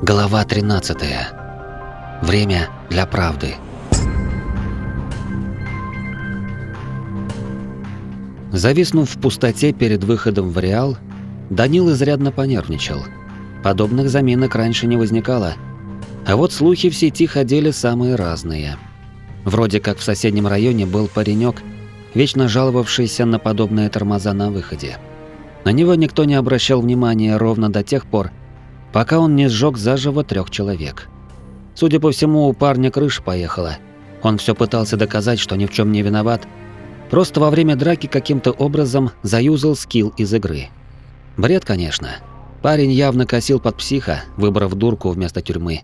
Глава 13. Время для правды. Зависнув в пустоте перед выходом в Реал, Данил изрядно понервничал. Подобных заминок раньше не возникало. А вот слухи в сети ходили самые разные. Вроде как в соседнем районе был паренек, вечно жаловавшийся на подобные тормоза на выходе. На него никто не обращал внимания ровно до тех пор, пока он не сжег заживо трех человек. Судя по всему, у парня крыша поехала. Он все пытался доказать, что ни в чем не виноват, просто во время драки каким-то образом заюзал скилл из игры. Бред, конечно. Парень явно косил под психа, выбрав дурку вместо тюрьмы.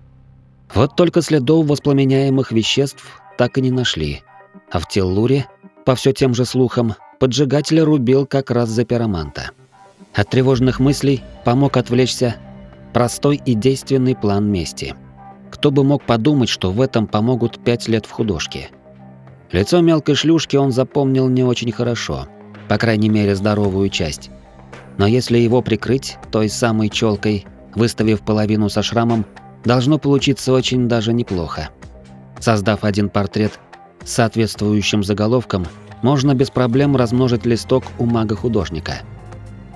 Вот только следов воспламеняемых веществ так и не нашли. А в Теллуре, по все тем же слухам, поджигатель рубил как раз за пироманта. От тревожных мыслей помог отвлечься простой и действенный план мести. Кто бы мог подумать, что в этом помогут пять лет в художке. Лицо мелкой шлюшки он запомнил не очень хорошо, по крайней мере здоровую часть. Но если его прикрыть той самой челкой, выставив половину со шрамом, должно получиться очень даже неплохо. Создав один портрет с соответствующим заголовком, можно без проблем размножить листок у мага-художника –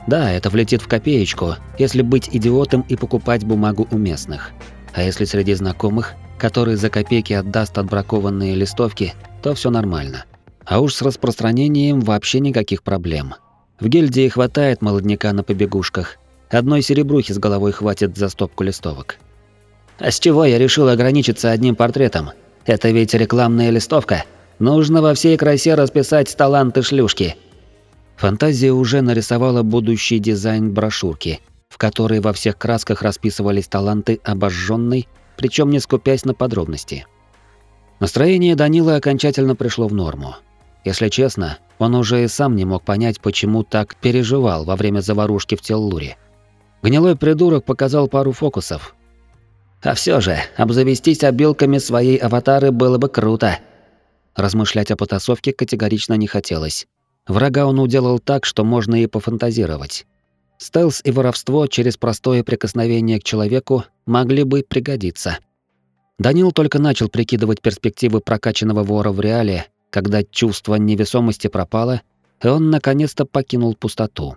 да, это влетит в копеечку, если быть идиотом и покупать бумагу у местных. А если среди знакомых, который за копейки отдаст отбракованные листовки, то все нормально. А уж с распространением вообще никаких проблем. В гильдии хватает молодняка на побегушках. Одной серебрухи с головой хватит за стопку листовок. А с чего я решил ограничиться одним портретом? Это ведь рекламная листовка. Нужно во всей красе расписать таланты шлюшки – Фантазия уже нарисовала будущий дизайн брошюрки, в которой во всех красках расписывались таланты обожженной, причем не скупясь на подробности. Настроение Данила окончательно пришло в норму. Если честно, он уже и сам не мог понять, почему так переживал во время заварушки в Теллуре. Гнилой придурок показал пару фокусов. А все же, обзавестись обилками своей аватары было бы круто. Размышлять о потасовке категорично не хотелось. Врага он уделал так, что можно и пофантазировать. Стелс и воровство через простое прикосновение к человеку могли бы пригодиться. Данил только начал прикидывать перспективы прокачанного вора в реале, когда чувство невесомости пропало, и он наконец-то покинул пустоту.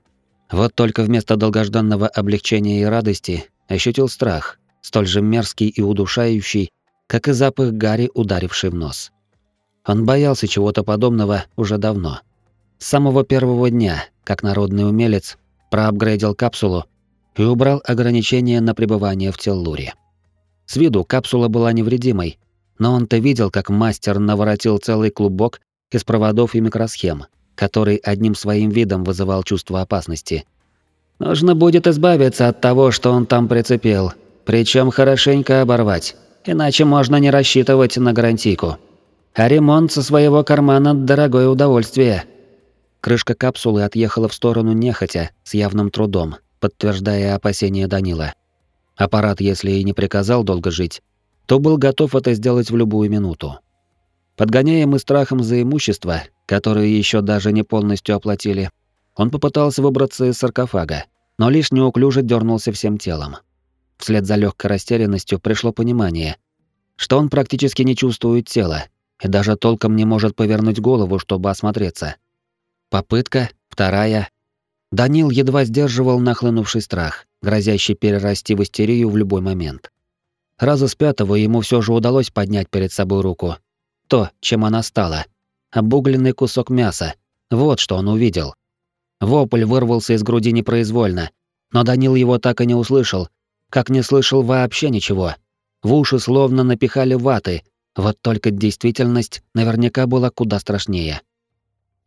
Вот только вместо долгожданного облегчения и радости ощутил страх, столь же мерзкий и удушающий, как и запах гари, ударивший в нос. Он боялся чего-то подобного уже давно. С самого первого дня, как народный умелец, проапгрейдил капсулу и убрал ограничения на пребывание в Теллуре. С виду капсула была невредимой, но он-то видел, как мастер наворотил целый клубок из проводов и микросхем, который одним своим видом вызывал чувство опасности. Нужно будет избавиться от того, что он там прицепил, причем хорошенько оборвать, иначе можно не рассчитывать на гарантийку. А ремонт со своего кармана – дорогое удовольствие. Крышка капсулы отъехала в сторону нехотя, с явным трудом, подтверждая опасения Данила. Аппарат, если и не приказал долго жить, то был готов это сделать в любую минуту. Подгоняемый страхом за имущество, которое еще даже не полностью оплатили, он попытался выбраться из саркофага, но лишь неуклюже дернулся всем телом. Вслед за легкой растерянностью пришло понимание, что он практически не чувствует тела и даже толком не может повернуть голову, чтобы осмотреться. Попытка, вторая. Данил едва сдерживал нахлынувший страх, грозящий перерасти в истерию в любой момент. Раза с пятого ему все же удалось поднять перед собой руку. То, чем она стала. Обугленный кусок мяса. Вот что он увидел. Вопль вырвался из груди непроизвольно, но Данил его так и не услышал, как не слышал вообще ничего. В уши словно напихали ваты, вот только действительность наверняка была куда страшнее.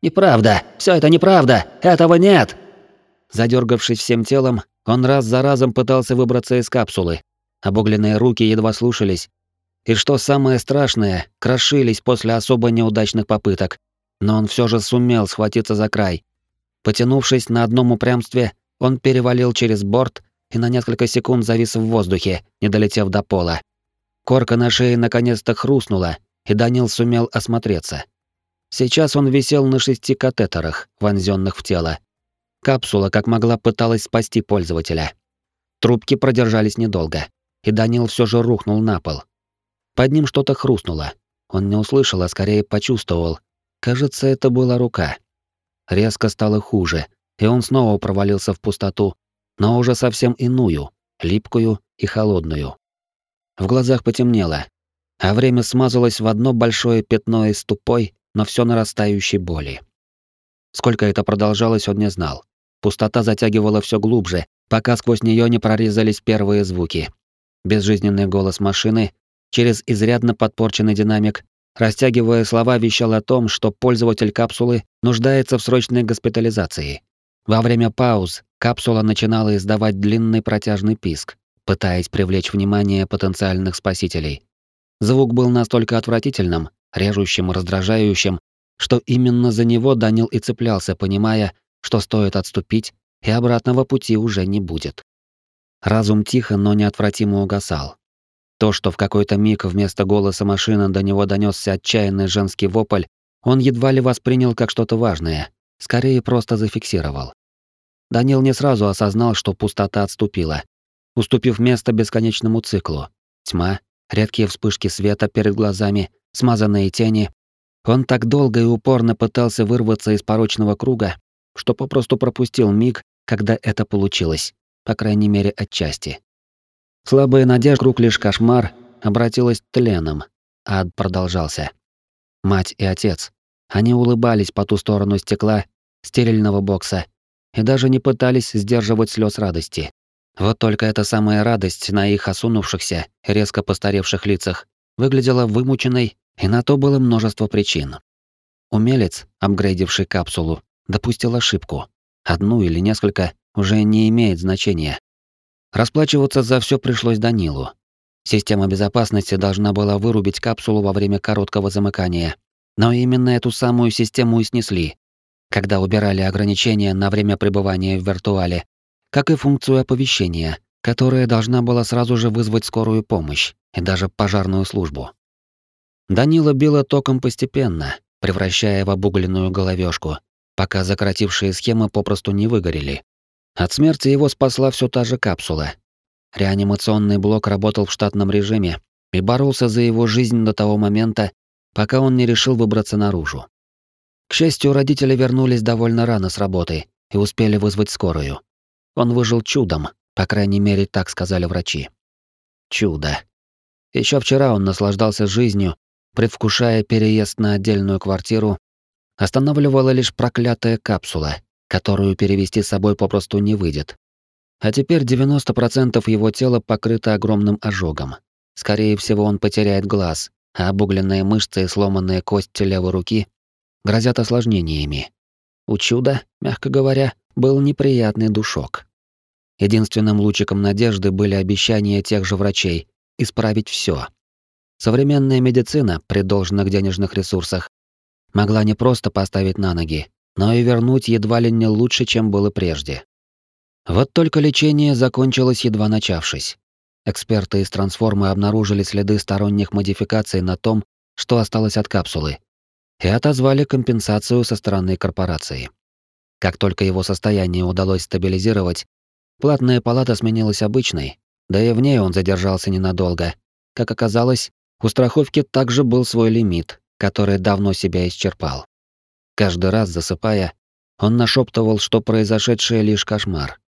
«Неправда! Все это неправда! Этого нет!» Задергавшись всем телом, он раз за разом пытался выбраться из капсулы. Обугленные руки едва слушались. И что самое страшное, крошились после особо неудачных попыток. Но он все же сумел схватиться за край. Потянувшись на одном упрямстве, он перевалил через борт и на несколько секунд завис в воздухе, не долетев до пола. Корка на шее наконец-то хрустнула, и Данил сумел осмотреться. Сейчас он висел на шести катетерах, вонзённых в тело. Капсула, как могла, пыталась спасти пользователя. Трубки продержались недолго. и Данил все же рухнул на пол. Под ним что-то хрустнуло. Он не услышал, а скорее почувствовал. Кажется, это была рука. Резко стало хуже, и он снова провалился в пустоту, но уже совсем иную, липкую и холодную. В глазах потемнело, а время смазалось в одно большое пятно из тупой, но все нарастающей боли. Сколько это продолжалось, он не знал. Пустота затягивала все глубже, пока сквозь нее не прорезались первые звуки. Безжизненный голос машины через изрядно подпорченный динамик, растягивая слова, вещал о том, что пользователь капсулы нуждается в срочной госпитализации. Во время пауз капсула начинала издавать длинный протяжный писк, пытаясь привлечь внимание потенциальных спасителей. Звук был настолько отвратительным, режущим и раздражающим, что именно за него Данил и цеплялся, понимая, что стоит отступить, и обратного пути уже не будет. Разум тихо, но неотвратимо угасал. То, что в какой-то миг вместо голоса машины до него донесся отчаянный женский вопль, он едва ли воспринял как что-то важное, скорее просто зафиксировал. Данил не сразу осознал, что пустота отступила, уступив место бесконечному циклу. Тьма, редкие вспышки света перед глазами, смазанные тени. Он так долго и упорно пытался вырваться из порочного круга, что попросту пропустил миг, когда это получилось, по крайней мере, отчасти. Слабая надежда, круг лишь кошмар, обратилась тленом. Ад продолжался. Мать и отец. Они улыбались по ту сторону стекла стерильного бокса и даже не пытались сдерживать слез радости. Вот только эта самая радость на их осунувшихся, резко постаревших лицах выглядела вымученной, и на то было множество причин. Умелец, апгрейдивший капсулу, допустил ошибку. Одну или несколько уже не имеет значения. Расплачиваться за все пришлось Данилу. Система безопасности должна была вырубить капсулу во время короткого замыкания. Но именно эту самую систему и снесли, когда убирали ограничения на время пребывания в виртуале, как и функцию оповещения, которая должна была сразу же вызвать скорую помощь и даже пожарную службу. Данила била током постепенно, превращая в обугленную головешку, пока закоротившие схемы попросту не выгорели. От смерти его спасла все та же капсула. Реанимационный блок работал в штатном режиме и боролся за его жизнь до того момента, пока он не решил выбраться наружу. К счастью, родители вернулись довольно рано с работы и успели вызвать скорую. Он выжил чудом, по крайней мере, так сказали врачи. Чудо. Еще вчера он наслаждался жизнью, предвкушая переезд на отдельную квартиру. Останавливала лишь проклятая капсула, которую перевести с собой попросту не выйдет. А теперь 90% его тела покрыто огромным ожогом. Скорее всего, он потеряет глаз, а обугленные мышцы и сломанная кость левой руки грозят осложнениями. У чуда, мягко говоря, был неприятный душок. Единственным лучиком надежды были обещания тех же врачей исправить все. Современная медицина при должных денежных ресурсах могла не просто поставить на ноги, но и вернуть едва ли не лучше, чем было прежде. Вот только лечение закончилось едва начавшись. Эксперты из трансформы обнаружили следы сторонних модификаций на том, что осталось от капсулы, и отозвали компенсацию со стороны корпорации. Как только его состояние удалось стабилизировать, платная палата сменилась обычной, да и в ней он задержался ненадолго. Как оказалось, у страховки также был свой лимит, который давно себя исчерпал. Каждый раз засыпая, он нашептывал, что произошедшее лишь кошмар.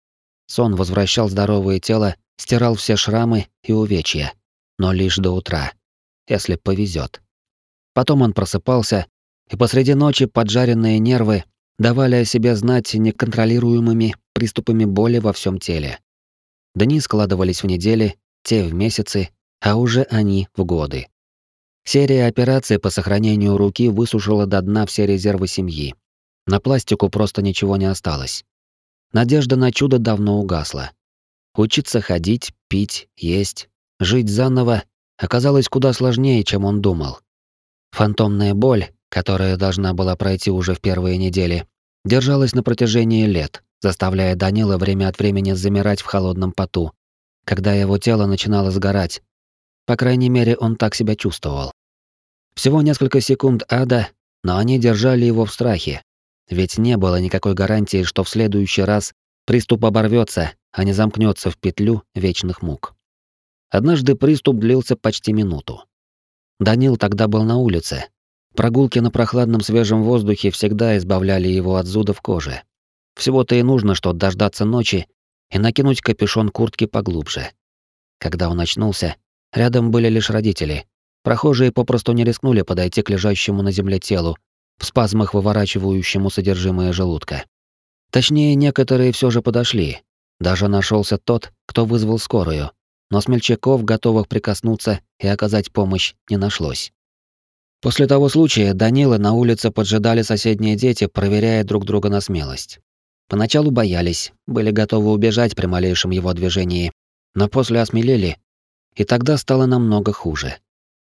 Сон возвращал здоровое тело, стирал все шрамы и увечья, но лишь до утра, если повезет. Потом он просыпался, и посреди ночи поджаренные нервы давали о себе знать неконтролируемыми приступами боли во всем теле. Дни складывались в недели, те в месяцы, а уже они в годы. Серия операций по сохранению руки высушила до дна все резервы семьи. На пластику просто ничего не осталось. Надежда на чудо давно угасла. Учиться ходить, пить, есть, жить заново оказалось куда сложнее, чем он думал. Фантомная боль, которая должна была пройти уже в первые недели, держалась на протяжении лет, заставляя Данила время от времени замирать в холодном поту, когда его тело начинало сгорать. По крайней мере, он так себя чувствовал. Всего несколько секунд ада, но они держали его в страхе. Ведь не было никакой гарантии, что в следующий раз приступ оборвется, а не замкнется в петлю вечных мук. Однажды приступ длился почти минуту. Данил тогда был на улице. Прогулки на прохладном свежем воздухе всегда избавляли его от зуда в коже. Всего-то и нужно, что дождаться ночи и накинуть капюшон куртки поглубже. Когда он очнулся, рядом были лишь родители. Прохожие попросту не рискнули подойти к лежащему на земле телу, в спазмах выворачивающему содержимое желудка. Точнее, некоторые все же подошли. Даже нашелся тот, кто вызвал скорую, но смельчаков, готовых прикоснуться и оказать помощь, не нашлось. После того случая Данила на улице поджидали соседние дети, проверяя друг друга на смелость. Поначалу боялись, были готовы убежать при малейшем его движении, но после осмелели, и тогда стало намного хуже.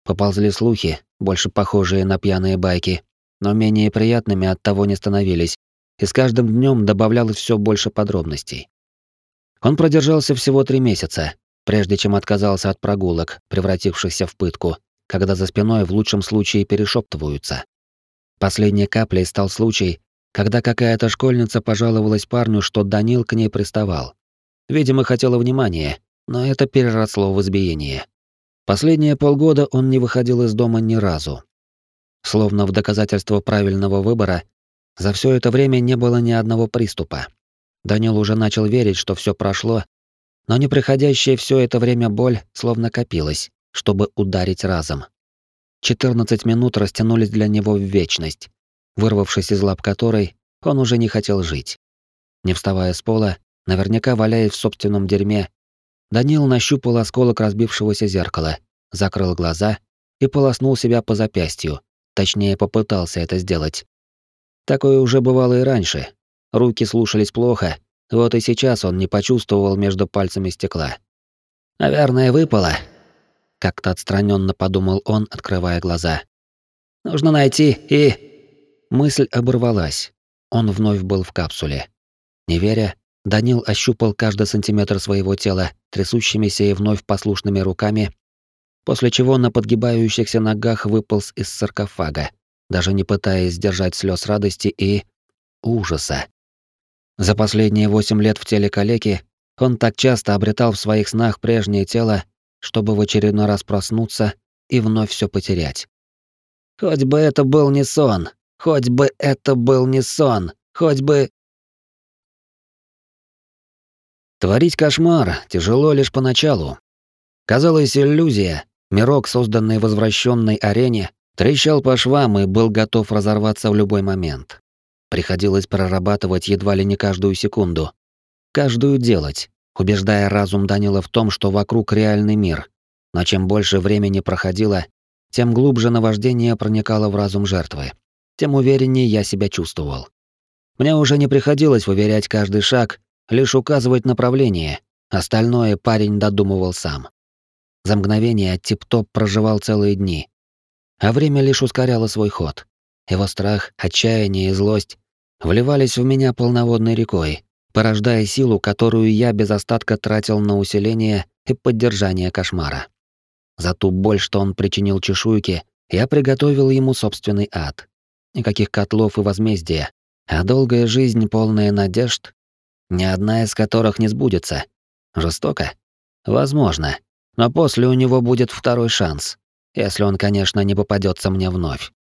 Поползли слухи, больше похожие на пьяные байки, но менее приятными от того не становились, и с каждым днем добавлялось все больше подробностей. Он продержался всего три месяца, прежде чем отказался от прогулок, превратившихся в пытку, когда за спиной в лучшем случае перешептываются. Последней каплей стал случай, когда какая-то школьница пожаловалась парню, что Данил к ней приставал. Видимо, хотела внимания, но это переросло в избиение. Последние полгода он не выходил из дома ни разу. Словно в доказательство правильного выбора, за все это время не было ни одного приступа. Данил уже начал верить, что все прошло, но неприходящая все это время боль словно копилась, чтобы ударить разом. 14 минут растянулись для него в вечность, вырвавшись из лап которой, он уже не хотел жить. Не вставая с пола, наверняка валяясь в собственном дерьме, Данил нащупал осколок разбившегося зеркала, закрыл глаза и полоснул себя по запястью, точнее попытался это сделать. Такое уже бывало и раньше. Руки слушались плохо, вот и сейчас он не почувствовал между пальцами стекла. «Наверное, выпало», — как-то отстраненно подумал он, открывая глаза. «Нужно найти и...» Мысль оборвалась. Он вновь был в капсуле. Не веря, Данил ощупал каждый сантиметр своего тела трясущимися и вновь послушными руками, после чего на подгибающихся ногах выполз из саркофага, даже не пытаясь сдержать слез радости и ужаса. За последние восемь лет в теле калеки он так часто обретал в своих снах прежнее тело, чтобы в очередной раз проснуться и вновь все потерять. Хоть бы это был не сон, хоть бы это был не сон, хоть бы... Творить кошмар тяжело лишь поначалу. Казалось, иллюзия, мирок, созданный в возвращенной арене, трещал по швам и был готов разорваться в любой момент. Приходилось прорабатывать едва ли не каждую секунду. Каждую делать, убеждая разум Данила в том, что вокруг реальный мир. Но чем больше времени проходило, тем глубже наваждение проникало в разум жертвы. Тем увереннее я себя чувствовал. Мне уже не приходилось уверять каждый шаг, лишь указывать направление. Остальное парень додумывал сам. За мгновение тип-топ проживал целые дни. А время лишь ускоряло свой ход. Его страх, отчаяние и злость вливались в меня полноводной рекой, порождая силу, которую я без остатка тратил на усиление и поддержание кошмара. За ту боль, что он причинил чешуйке, я приготовил ему собственный ад. Никаких котлов и возмездия, а долгая жизнь, полная надежд, ни одна из которых не сбудется. Жестоко? Возможно. Но после у него будет второй шанс, если он, конечно, не попадется мне вновь.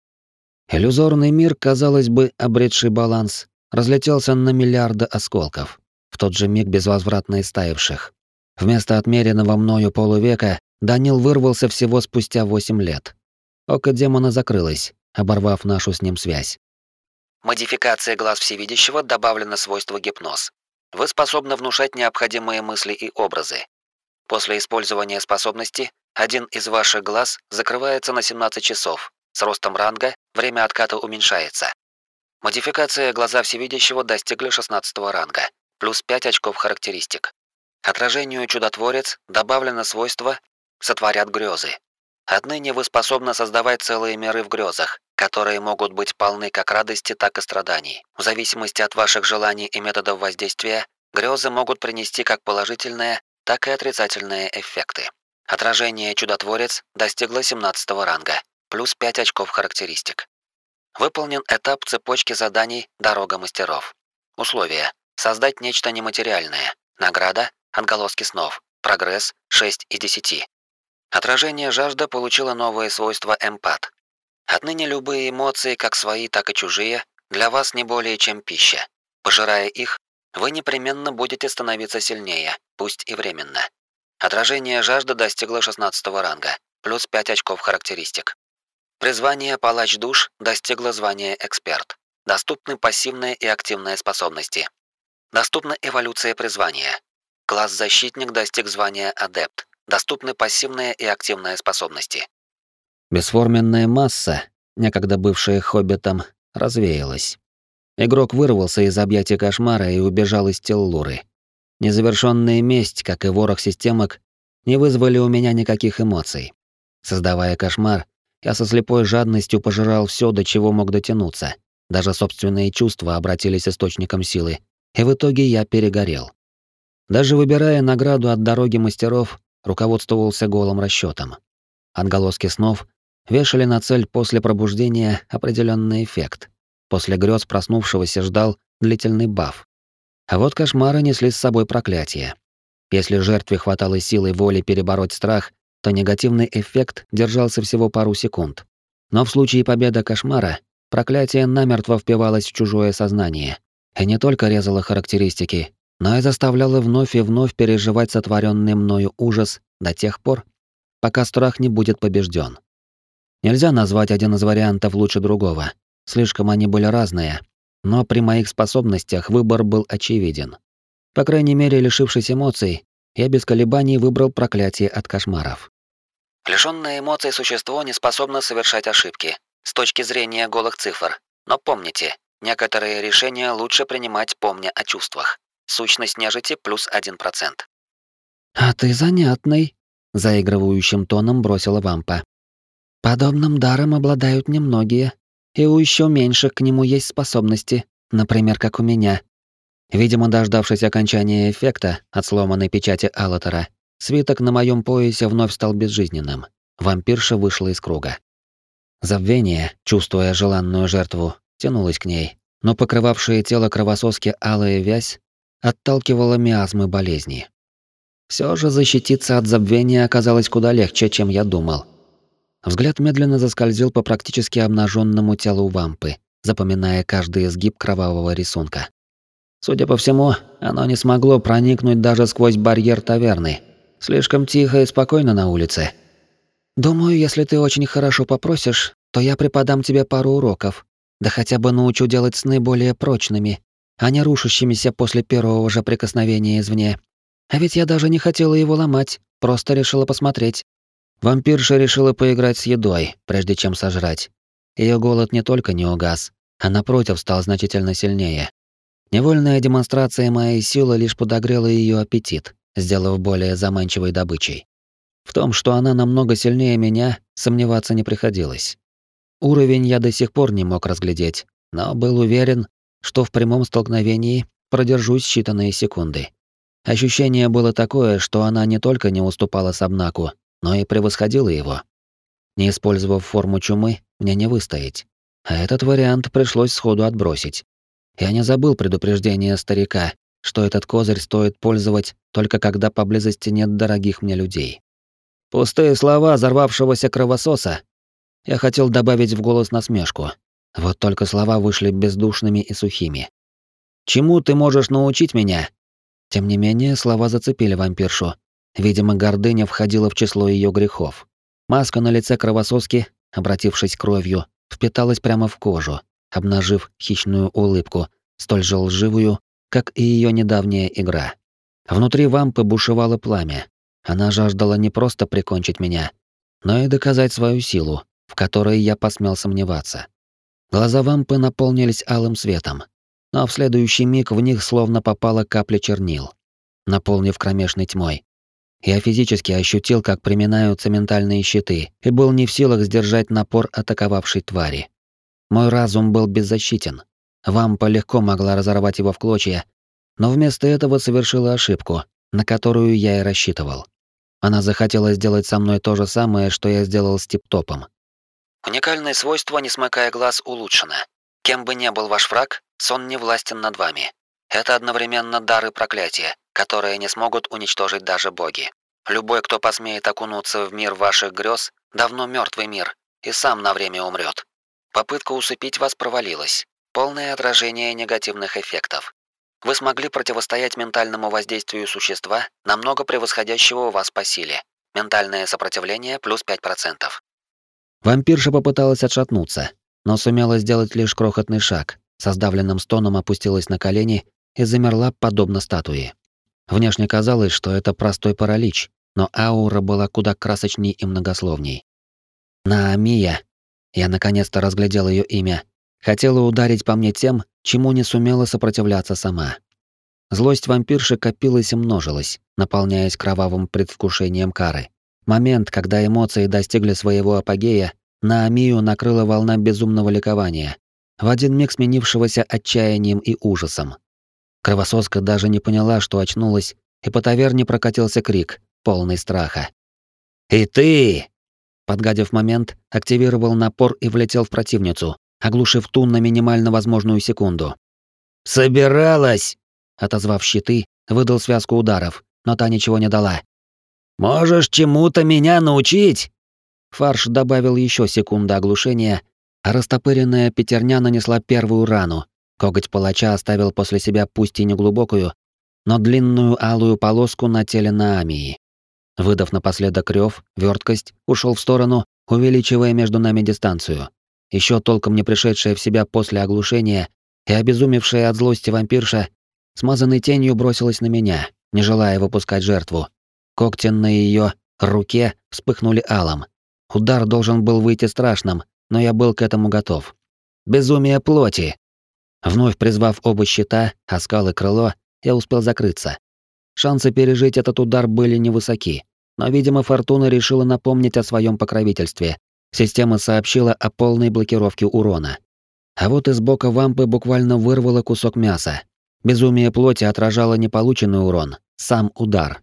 Иллюзорный мир, казалось бы, обретший баланс, разлетелся на миллиарды осколков, в тот же миг безвозвратно истаивших. Вместо отмеренного мною полувека Данил вырвался всего спустя восемь лет. Око демона закрылось, оборвав нашу с ним связь. Модификация глаз всевидящего добавлено свойство гипноз. Вы способны внушать необходимые мысли и образы. После использования способности один из ваших глаз закрывается на 17 часов, с ростом ранга время отката уменьшается. Модификация глаза всевидящего достигла 16 ранга, плюс 5 очков характеристик. Отражению чудотворец добавлено свойство «сотворят грезы». Отныне вы способны создавать целые миры в грезах, которые могут быть полны как радости, так и страданий. В зависимости от ваших желаний и методов воздействия, грезы могут принести как положительные, так и отрицательные эффекты. Отражение чудотворец достигло 17 ранга, плюс 5 очков характеристик. Выполнен этап цепочки заданий «Дорога мастеров». Условия. Создать нечто нематериальное. Награда – отголоски снов. Прогресс – 6 из 10. Отражение жажда получило новое свойство эмпат. Отныне любые эмоции, как свои, так и чужие, для вас не более чем пища. Пожирая их, вы непременно будете становиться сильнее, пусть и временно. Отражение жажды достигло 16 ранга, плюс 5 очков характеристик. Призвание Палач душ достигло звания Эксперт. Доступны пассивные и активные способности. Доступна эволюция призвания. Класс Защитник достиг звания Адепт. Доступны пассивные и активные способности. Бесформенная масса, некогда бывшая хоббитом, развеялась. Игрок вырвался из объятий кошмара и убежал из Теллуры. Незавершенная месть, как и ворох системок, не вызвали у меня никаких эмоций. Создавая кошмар, я со слепой жадностью пожирал все, до чего мог дотянуться. Даже собственные чувства обратились источником силы, и в итоге я перегорел. Даже выбирая награду от дороги мастеров, руководствовался голым расчетом. Отголоски снов вешали на цель после пробуждения определенный эффект. После грез проснувшегося ждал длительный баф. А вот кошмары несли с собой проклятие. Если жертве хватало силы воли перебороть страх, то негативный эффект держался всего пару секунд. Но в случае победы кошмара проклятие намертво впивалось в чужое сознание и не только резало характеристики, но и заставляло вновь и вновь переживать сотворенный мною ужас до тех пор, пока страх не будет побежден. Нельзя назвать один из вариантов лучше другого. Слишком они были разные, но при моих способностях выбор был очевиден. По крайней мере, лишившись эмоций, я без колебаний выбрал проклятие от кошмаров. Лишённое эмоций существо не способно совершать ошибки с точки зрения голых цифр. Но помните, некоторые решения лучше принимать, помня о чувствах. Сущность нежити плюс 1%. «А ты занятный», — заигрывающим тоном бросила вампа. «Подобным даром обладают немногие, и у еще меньших к нему есть способности, например, как у меня. Видимо, дождавшись окончания эффекта от сломанной печати Аллатера, свиток на моем поясе вновь стал безжизненным. Вампирша вышла из круга. Забвение, чувствуя желанную жертву, тянулось к ней, но покрывавшее тело кровососки алая вязь отталкивала миазмы болезни. Все же защититься от забвения оказалось куда легче, чем я думал. Взгляд медленно заскользил по практически обнаженному телу вампы, запоминая каждый изгиб кровавого рисунка. Судя по всему, оно не смогло проникнуть даже сквозь барьер таверны. Слишком тихо и спокойно на улице. Думаю, если ты очень хорошо попросишь, то я преподам тебе пару уроков. Да хотя бы научу делать сны более прочными, а не рушащимися после первого же прикосновения извне. А ведь я даже не хотела его ломать, просто решила посмотреть. Вампирша решила поиграть с едой, прежде чем сожрать. Ее голод не только не угас, а напротив стал значительно сильнее. Невольная демонстрация моей силы лишь подогрела ее аппетит, сделав более заманчивой добычей. В том, что она намного сильнее меня, сомневаться не приходилось. Уровень я до сих пор не мог разглядеть, но был уверен, что в прямом столкновении продержусь считанные секунды. Ощущение было такое, что она не только не уступала Сабнаку, но и превосходила его. Не использовав форму чумы, мне не выстоять. А этот вариант пришлось сходу отбросить. Я не забыл предупреждение старика, что этот козырь стоит пользовать только когда поблизости нет дорогих мне людей. Пустые слова взорвавшегося кровососа. Я хотел добавить в голос насмешку. Вот только слова вышли бездушными и сухими. «Чему ты можешь научить меня?» Тем не менее, слова зацепили вампиршу. Видимо, гордыня входила в число ее грехов. Маска на лице кровососки, обратившись кровью, впиталась прямо в кожу, обнажив хищную улыбку, столь же лживую, как и ее недавняя игра. Внутри вампы бушевало пламя. Она жаждала не просто прикончить меня, но и доказать свою силу, в которой я посмел сомневаться. Глаза вампы наполнились алым светом, но в следующий миг в них словно попала капля чернил, наполнив кромешной тьмой. Я физически ощутил, как приминаются ментальные щиты, и был не в силах сдержать напор атаковавшей твари. Мой разум был беззащитен. Вампа легко могла разорвать его в клочья, но вместо этого совершила ошибку, на которую я и рассчитывал. Она захотела сделать со мной то же самое, что я сделал с Типтопом. Уникальное свойство «Не смыкая глаз» улучшено. Кем бы ни был ваш враг, сон не властен над вами. Это одновременно дар и проклятие, которые не смогут уничтожить даже боги. Любой, кто посмеет окунуться в мир ваших грез, давно мертвый мир, и сам на время умрет. Попытка усыпить вас провалилась. Полное отражение негативных эффектов. Вы смогли противостоять ментальному воздействию существа, намного превосходящего вас по силе. Ментальное сопротивление плюс 5%. Вампирша попыталась отшатнуться, но сумела сделать лишь крохотный шаг. Со сдавленным стоном опустилась на колени и замерла подобно статуе. Внешне казалось, что это простой паралич, но аура была куда красочней и многословней. Наамия. Я наконец-то разглядел ее имя. Хотела ударить по мне тем, чему не сумела сопротивляться сама. Злость вампирши копилась и множилась, наполняясь кровавым предвкушением кары. Момент, когда эмоции достигли своего апогея, на Амию накрыла волна безумного ликования, в один миг сменившегося отчаянием и ужасом. Кровососка даже не поняла, что очнулась, и по таверне прокатился крик, полный страха. «И ты!» Подгадив момент, активировал напор и влетел в противницу, оглушив ту на минимально возможную секунду. «Собиралась!» Отозвав щиты, выдал связку ударов, но та ничего не дала. «Можешь чему-то меня научить?» Фарш добавил еще секунду оглушения, а растопыренная пятерня нанесла первую рану. Коготь палача оставил после себя пусть и неглубокую, но длинную алую полоску на теле Наамии. Выдав напоследок рёв, верткость, ушел в сторону, увеличивая между нами дистанцию. Еще толком не пришедшая в себя после оглушения и обезумевшая от злости вампирша смазанной тенью бросилась на меня, не желая выпускать жертву. Когти на ее руке вспыхнули алом. Удар должен был выйти страшным, но я был к этому готов. Безумие плоти. Вновь призвав оба щита, оскал и крыло, я успел закрыться. Шансы пережить этот удар были невысоки, но, видимо, Фортуна решила напомнить о своем покровительстве. Система сообщила о полной блокировке урона. А вот из бока вампы буквально вырвало кусок мяса, Безумие плоти отражало не полученный урон, сам удар.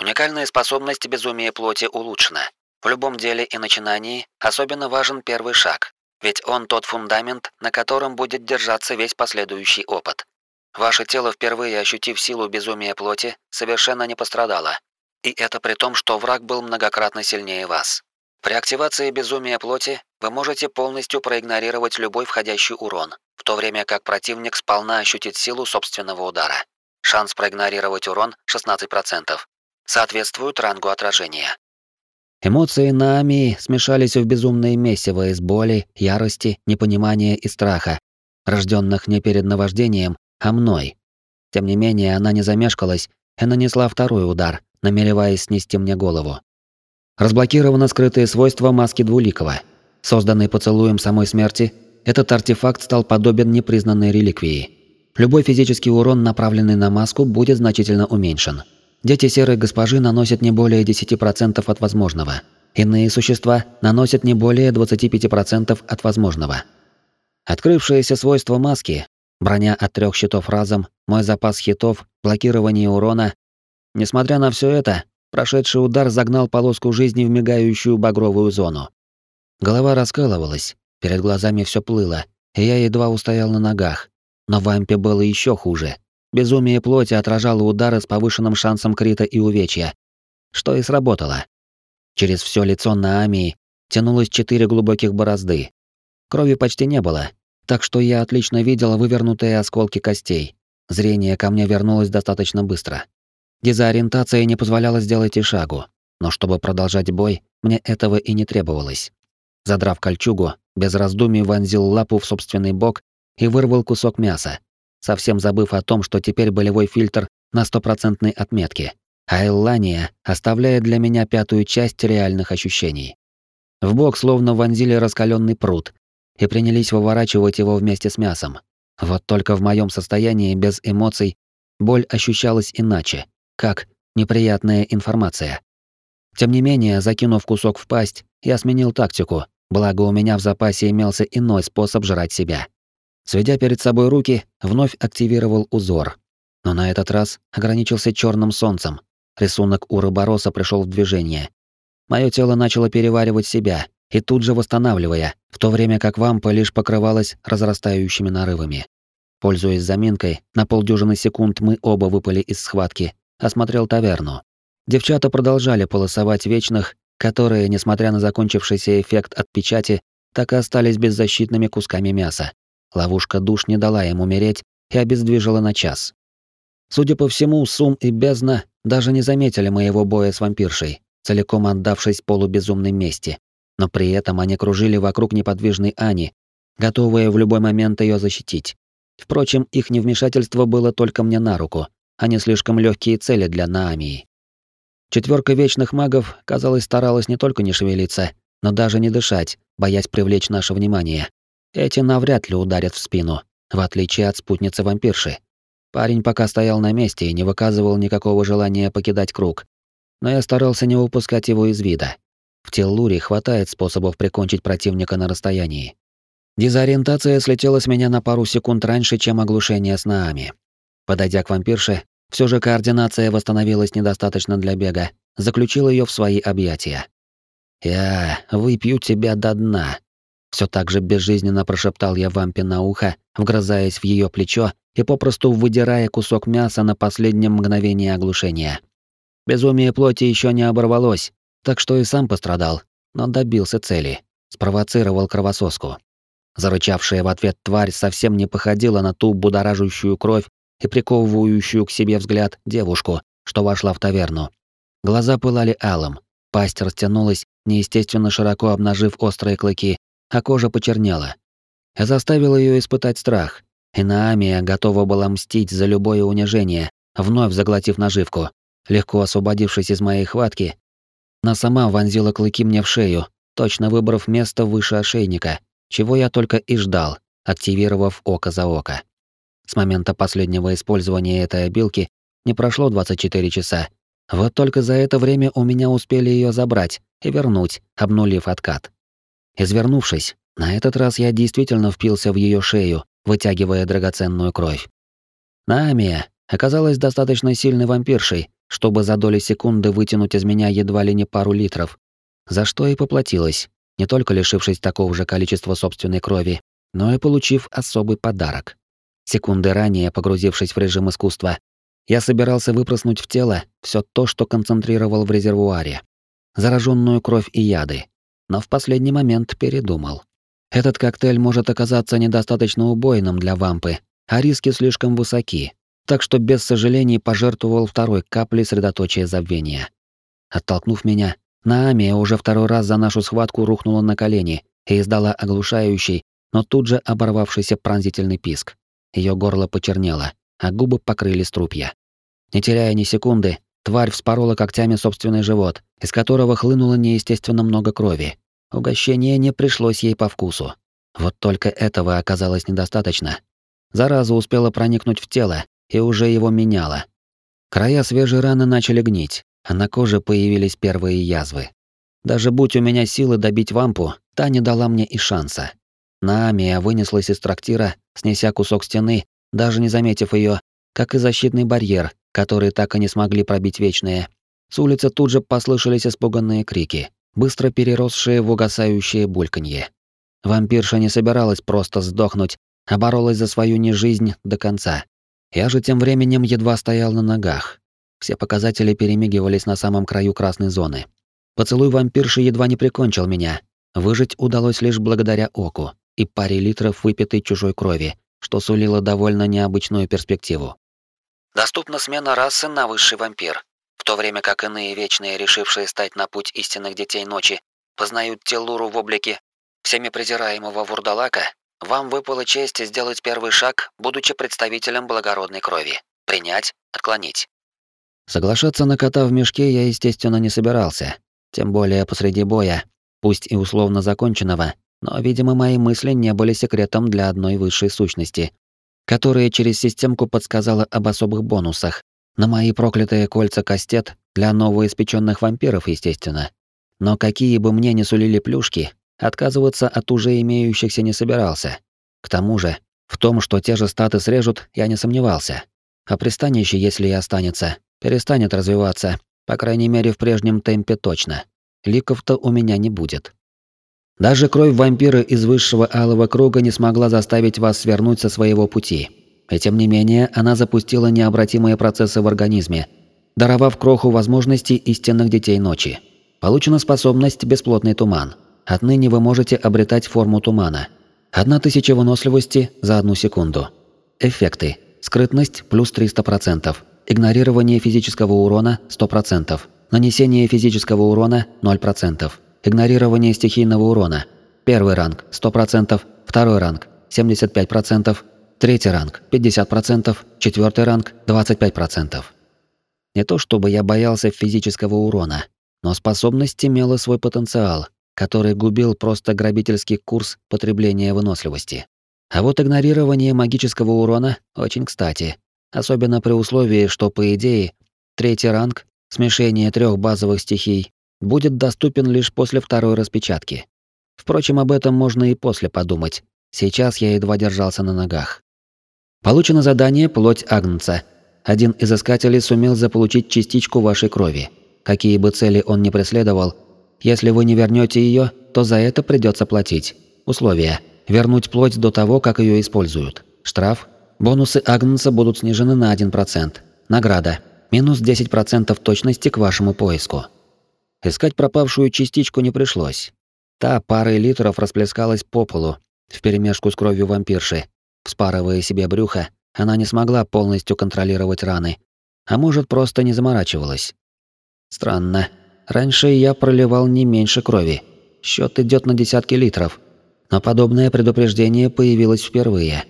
Уникальная способность безумия плоти улучшена. В любом деле и начинании особенно важен первый шаг, ведь он тот фундамент, на котором будет держаться весь последующий опыт. Ваше тело, впервые ощутив силу безумия плоти, совершенно не пострадало. И это при том, что враг был многократно сильнее вас. При активации безумия плоти вы можете полностью проигнорировать любой входящий урон, в то время как противник сполна ощутит силу собственного удара. Шанс проигнорировать урон 16%. Соответствует рангу отражения. Эмоции Наами смешались в безумное месиво из боли, ярости, непонимания и страха, рожденных не перед наваждением, а мной. Тем не менее, она не замешкалась и нанесла второй удар, намереваясь снести мне голову. Разблокировано скрытое свойство маски Двуликова. Созданный поцелуем самой смерти, этот артефакт стал подобен непризнанной реликвии. Любой физический урон, направленный на маску, будет значительно уменьшен. Дети серой госпожи наносят не более 10% от возможного. Иные существа наносят не более 25% от возможного. Открывшееся свойство маски, броня от трех щитов разом, мой запас хитов, блокирование урона. Несмотря на все это, Прошедший удар загнал полоску жизни в мигающую багровую зону. Голова раскалывалась, перед глазами все плыло, и я едва устоял на ногах. Но в вампе было еще хуже. Безумие плоти отражало удары с повышенным шансом крита и увечья. Что и сработало. Через все лицо Наамии тянулось четыре глубоких борозды. Крови почти не было, так что я отлично видел вывернутые осколки костей. Зрение ко мне вернулось достаточно быстро. Дезориентация не позволяла сделать и шагу, но чтобы продолжать бой, мне этого и не требовалось. Задрав кольчугу, без раздумий вонзил лапу в собственный бок и вырвал кусок мяса, совсем забыв о том, что теперь болевой фильтр на стопроцентной отметке, а Эллания оставляет для меня пятую часть реальных ощущений. В бок словно вонзили раскаленный пруд и принялись выворачивать его вместе с мясом. Вот только в моем состоянии без эмоций боль ощущалась иначе, как неприятная информация. Тем не менее, закинув кусок в пасть, я сменил тактику, благо у меня в запасе имелся иной способ жрать себя. Сведя перед собой руки, вновь активировал узор. Но на этот раз ограничился черным солнцем. Рисунок Урабороса пришел в движение. Мое тело начало переваривать себя и тут же восстанавливая, в то время как вампа лишь покрывалась разрастающими нарывами. Пользуясь заминкой, на полдюжины секунд мы оба выпали из схватки осмотрел таверну. Девчата продолжали полосовать вечных, которые, несмотря на закончившийся эффект от печати, так и остались беззащитными кусками мяса. Ловушка душ не дала им умереть и обездвижила на час. Судя по всему, Сум и Бездна даже не заметили моего боя с вампиршей, целиком отдавшись полубезумной мести. Но при этом они кружили вокруг неподвижной Ани, готовые в любой момент ее защитить. Впрочем, их невмешательство было только мне на руку, а не слишком легкие цели для Наамии. Четверка вечных магов, казалось, старалась не только не шевелиться, но даже не дышать, боясь привлечь наше внимание. Эти навряд ли ударят в спину, в отличие от спутницы вампирши. Парень пока стоял на месте и не выказывал никакого желания покидать круг. Но я старался не упускать его из вида. В Теллуре хватает способов прикончить противника на расстоянии. Дезориентация слетела с меня на пару секунд раньше, чем оглушение с Наами. Подойдя к вампирше, все же координация восстановилась недостаточно для бега, заключил ее в свои объятия. «Я выпью тебя до дна», — все так же безжизненно прошептал я вампе на ухо, вгрызаясь в ее плечо и попросту выдирая кусок мяса на последнем мгновении оглушения. Безумие плоти еще не оборвалось, так что и сам пострадал, но добился цели, спровоцировал кровососку. Зарычавшая в ответ тварь совсем не походила на ту будоражащую кровь, и приковывающую к себе взгляд девушку, что вошла в таверну. Глаза пылали алым, пасть растянулась, неестественно широко обнажив острые клыки, а кожа почернела. Я заставил ее испытать страх, и Наамия готова была мстить за любое унижение, вновь заглотив наживку. Легко освободившись из моей хватки, она сама вонзила клыки мне в шею, точно выбрав место выше ошейника, чего я только и ждал, активировав око за око. С момента последнего использования этой обилки не прошло 24 часа. Вот только за это время у меня успели ее забрать и вернуть, обнулив откат. Извернувшись, на этот раз я действительно впился в ее шею, вытягивая драгоценную кровь. Наамия оказалась достаточно сильной вампиршей, чтобы за доли секунды вытянуть из меня едва ли не пару литров, за что и поплатилась, не только лишившись такого же количества собственной крови, но и получив особый подарок. Секунды ранее, погрузившись в режим искусства, я собирался выпроснуть в тело все то, что концентрировал в резервуаре. Зараженную кровь и яды. Но в последний момент передумал. Этот коктейль может оказаться недостаточно убойным для вампы, а риски слишком высоки, так что без сожалений пожертвовал второй каплей средоточия забвения. Оттолкнув меня, Наамия уже второй раз за нашу схватку рухнула на колени и издала оглушающий, но тут же оборвавшийся пронзительный писк. Ее горло почернело, а губы покрыли струпья. Не теряя ни секунды, тварь вспорола когтями собственный живот, из которого хлынуло неестественно много крови. Угощение не пришлось ей по вкусу. Вот только этого оказалось недостаточно. Зараза успела проникнуть в тело и уже его меняла. Края свежей раны начали гнить, а на коже появились первые язвы. Даже будь у меня силы добить вампу, та не дала мне и шанса. Наамия вынеслась из трактира, снеся кусок стены, даже не заметив ее, как и защитный барьер, который так и не смогли пробить вечные. С улицы тут же послышались испуганные крики, быстро переросшие в угасающее бульканье. Вампирша не собиралась просто сдохнуть, а боролась за свою нежизнь до конца. Я же тем временем едва стоял на ногах. Все показатели перемигивались на самом краю красной зоны. Поцелуй вампирши едва не прикончил меня. Выжить удалось лишь благодаря оку и паре литров выпитой чужой крови, что сулило довольно необычную перспективу. Доступна смена расы на высший вампир, в то время как иные вечные, решившие стать на путь истинных детей ночи, познают Теллуру в облике всеми презираемого вурдалака, вам выпала честь сделать первый шаг, будучи представителем благородной крови. Принять, отклонить. Соглашаться на кота в мешке я, естественно, не собирался. Тем более посреди боя, пусть и условно законченного, но, видимо, мои мысли не были секретом для одной высшей сущности, которая через системку подсказала об особых бонусах. На мои проклятые кольца кастет для новоиспеченных вампиров, естественно. Но какие бы мне ни сулили плюшки, отказываться от уже имеющихся не собирался. К тому же, в том, что те же статы срежут, я не сомневался. А пристанище, если и останется, перестанет развиваться, по крайней мере, в прежнем темпе точно. Ликов-то у меня не будет. Даже кровь вампира из высшего алого круга не смогла заставить вас свернуть со своего пути. И тем не менее, она запустила необратимые процессы в организме. даровав кроху возможностей истинных детей ночи. Получена способность «Бесплотный туман». Отныне вы можете обретать форму тумана. Одна тысяча выносливости за одну секунду. Эффекты. Скрытность плюс 300%. Игнорирование физического урона 100%. Нанесение физического урона 0%. Игнорирование стихийного урона. Первый ранг 100%, второй ранг 75%, третий ранг 50%, четвертый ранг 25%. Не то чтобы я боялся физического урона, но способность имела свой потенциал, который губил просто грабительский курс потребления выносливости. А вот игнорирование магического урона очень кстати, особенно при условии, что по идее третий ранг, смешение трех базовых стихий, будет доступен лишь после второй распечатки. Впрочем, об этом можно и после подумать. Сейчас я едва держался на ногах. Получено задание «Плоть Агнца». Один из искателей сумел заполучить частичку вашей крови. Какие бы цели он ни преследовал, если вы не вернете ее, то за это придется платить. Условия. Вернуть плоть до того, как ее используют. Штраф. Бонусы Агнца будут снижены на 1%. Награда. Минус 10% точности к вашему поиску. Искать пропавшую частичку не пришлось. Та парой литров расплескалась по полу, вперемешку с кровью вампирши. Вспарывая себе брюхо, она не смогла полностью контролировать раны. А может, просто не заморачивалась. Странно. Раньше я проливал не меньше крови. Счет идет на десятки литров. Но подобное предупреждение появилось впервые.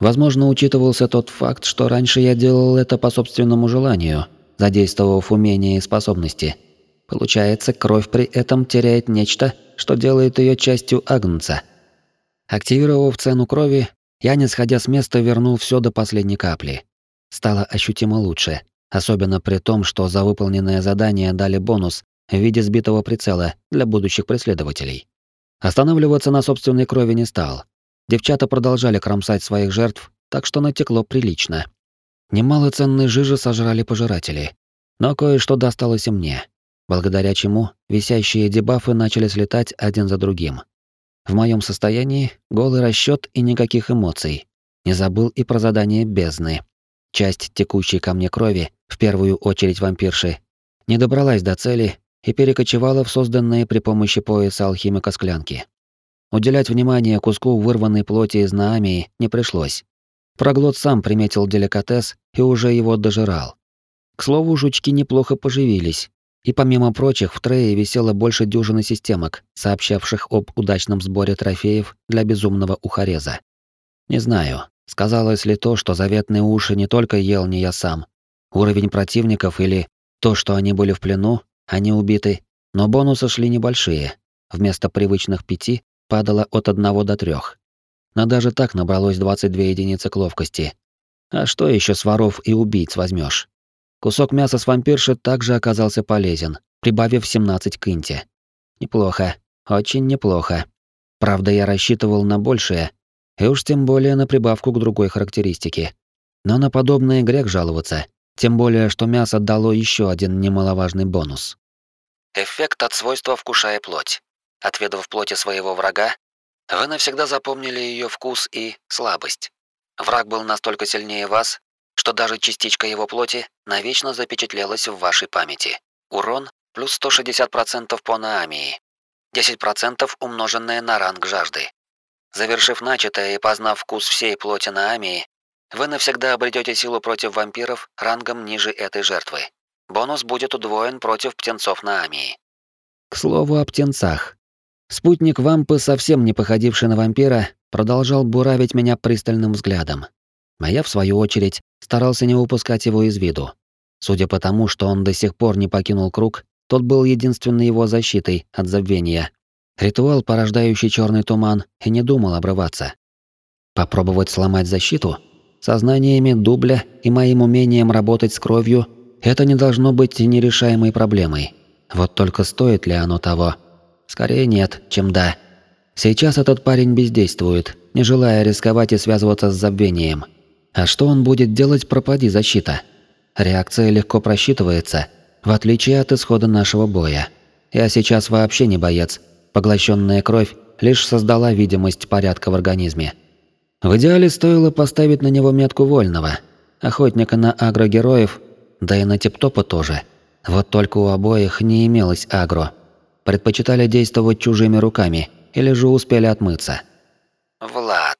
Возможно, учитывался тот факт, что раньше я делал это по собственному желанию, задействовав умения и способности. Получается, кровь при этом теряет нечто, что делает ее частью Агнца. Активировав цену крови, я, не сходя с места, вернул все до последней капли. Стало ощутимо лучше, особенно при том, что за выполненное задание дали бонус в виде сбитого прицела для будущих преследователей. Останавливаться на собственной крови не стал. Девчата продолжали кромсать своих жертв, так что натекло прилично. Немало ценной жижи сожрали пожиратели, но кое-что досталось и мне благодаря чему висящие дебафы начали слетать один за другим. В моем состоянии голый расчёт и никаких эмоций. Не забыл и про задание бездны. Часть текущей ко мне крови, в первую очередь вампирши, не добралась до цели и перекочевала в созданные при помощи пояса алхимика склянки. Уделять внимание куску вырванной плоти из Наамии не пришлось. Проглот сам приметил деликатес и уже его дожирал. К слову, жучки неплохо поживились, и помимо прочих, в трее висело больше дюжины системок, сообщавших об удачном сборе трофеев для безумного ухареза. Не знаю, сказалось ли то, что заветные уши не только ел не я сам, уровень противников или то, что они были в плену, они убиты, но бонусы шли небольшие. Вместо привычных пяти падало от одного до трех. Но даже так набралось 22 единицы к ловкости. А что еще с воров и убийц возьмешь? Кусок мяса с вампирши также оказался полезен, прибавив 17 к инте. Неплохо, очень неплохо. Правда, я рассчитывал на большее, и уж тем более на прибавку к другой характеристике. Но на подобное грех жаловаться, тем более, что мясо дало еще один немаловажный бонус. Эффект от свойства «вкушая плоть». Отведав плоти своего врага, вы навсегда запомнили ее вкус и слабость. Враг был настолько сильнее вас, что даже частичка его плоти навечно запечатлелась в вашей памяти. Урон плюс 160% по наамии, 10% умноженное на ранг жажды. Завершив начатое и познав вкус всей плоти наамии, вы навсегда обретете силу против вампиров рангом ниже этой жертвы. Бонус будет удвоен против птенцов наамии. К слову о птенцах. Спутник вампы, совсем не походивший на вампира, продолжал буравить меня пристальным взглядом. А я, в свою очередь, старался не упускать его из виду. Судя по тому, что он до сих пор не покинул круг, тот был единственной его защитой от забвения. Ритуал, порождающий черный туман, и не думал обрываться. Попробовать сломать защиту? Сознаниями дубля и моим умением работать с кровью это не должно быть нерешаемой проблемой. Вот только стоит ли оно того? Скорее нет, чем да. Сейчас этот парень бездействует, не желая рисковать и связываться с забвением. А что он будет делать, пропади защита? Реакция легко просчитывается, в отличие от исхода нашего боя. Я сейчас вообще не боец. Поглощенная кровь лишь создала видимость порядка в организме. В идеале стоило поставить на него метку вольного, охотника на агрогероев, Да и на типтопа тоже. Вот только у обоих не имелось агро. Предпочитали действовать чужими руками или же успели отмыться. Влад.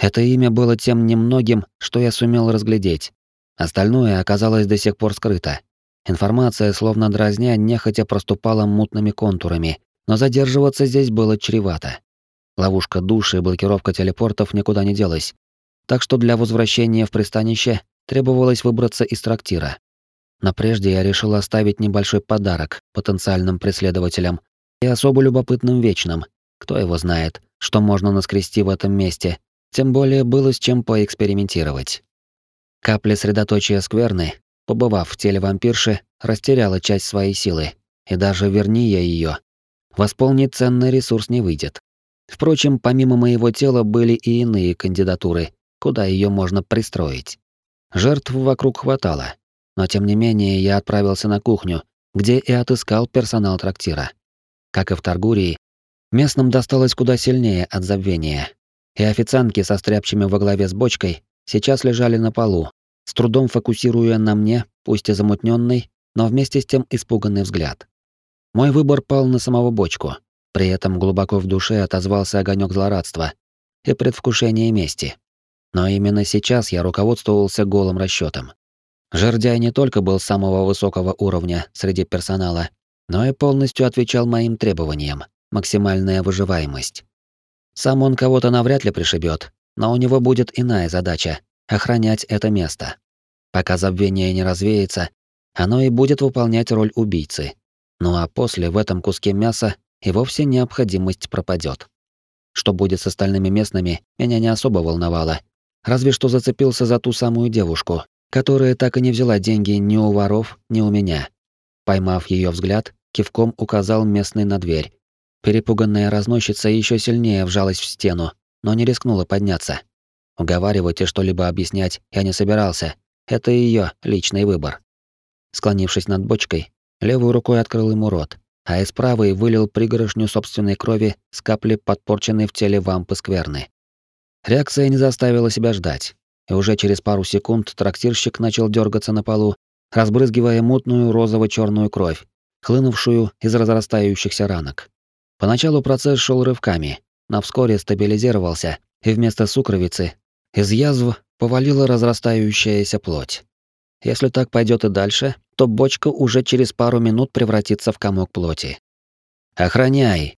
Это имя было тем немногим, что я сумел разглядеть. Остальное оказалось до сих пор скрыто. Информация, словно дразня, нехотя проступала мутными контурами, но задерживаться здесь было чревато. Ловушка души и блокировка телепортов никуда не делась. Так что для возвращения в пристанище требовалось выбраться из трактира. Но прежде я решил оставить небольшой подарок потенциальным преследователям и особо любопытным вечным. Кто его знает, что можно наскрести в этом месте, тем более было с чем поэкспериментировать. Капля средоточия скверны, побывав в теле вампирши, растеряла часть своей силы, и даже верни я её, восполнить ценный ресурс не выйдет. Впрочем, помимо моего тела были и иные кандидатуры, куда её можно пристроить. Жертв вокруг хватало, но тем не менее я отправился на кухню, где и отыскал персонал трактира. Как и в Таргурии, местным досталось куда сильнее от забвения, и официантки со стряпчими во главе с бочкой сейчас лежали на полу, с трудом фокусируя на мне, пусть и замутненный, но вместе с тем испуганный взгляд. Мой выбор пал на самого бочку. При этом глубоко в душе отозвался огонек злорадства и предвкушение мести. Но именно сейчас я руководствовался голым расчетом. Жердяй не только был самого высокого уровня среди персонала, но и полностью отвечал моим требованиям. Максимальная выживаемость. Сам он кого-то навряд ли пришибет, но у него будет иная задача — охранять это место. Пока забвение не развеется, оно и будет выполнять роль убийцы. Ну а после в этом куске мяса и вовсе необходимость пропадет. Что будет с остальными местными, меня не особо волновало. Разве что зацепился за ту самую девушку, которая так и не взяла деньги ни у воров, ни у меня. Поймав ее взгляд, кивком указал местный на дверь. Перепуганная разносчица еще сильнее вжалась в стену, но не рискнула подняться. Уговаривать и что-либо объяснять я не собирался. Это ее личный выбор. Склонившись над бочкой, левой рукой открыл ему рот, а из правой вылил пригоршню собственной крови с капли подпорченной в теле вампы скверны. Реакция не заставила себя ждать, и уже через пару секунд трактирщик начал дергаться на полу, разбрызгивая мутную розово черную кровь, хлынувшую из разрастающихся ранок. Поначалу процесс шел рывками, но вскоре стабилизировался, и вместо сукровицы из язв повалила разрастающаяся плоть. Если так пойдет и дальше, то бочка уже через пару минут превратится в комок плоти. «Охраняй!»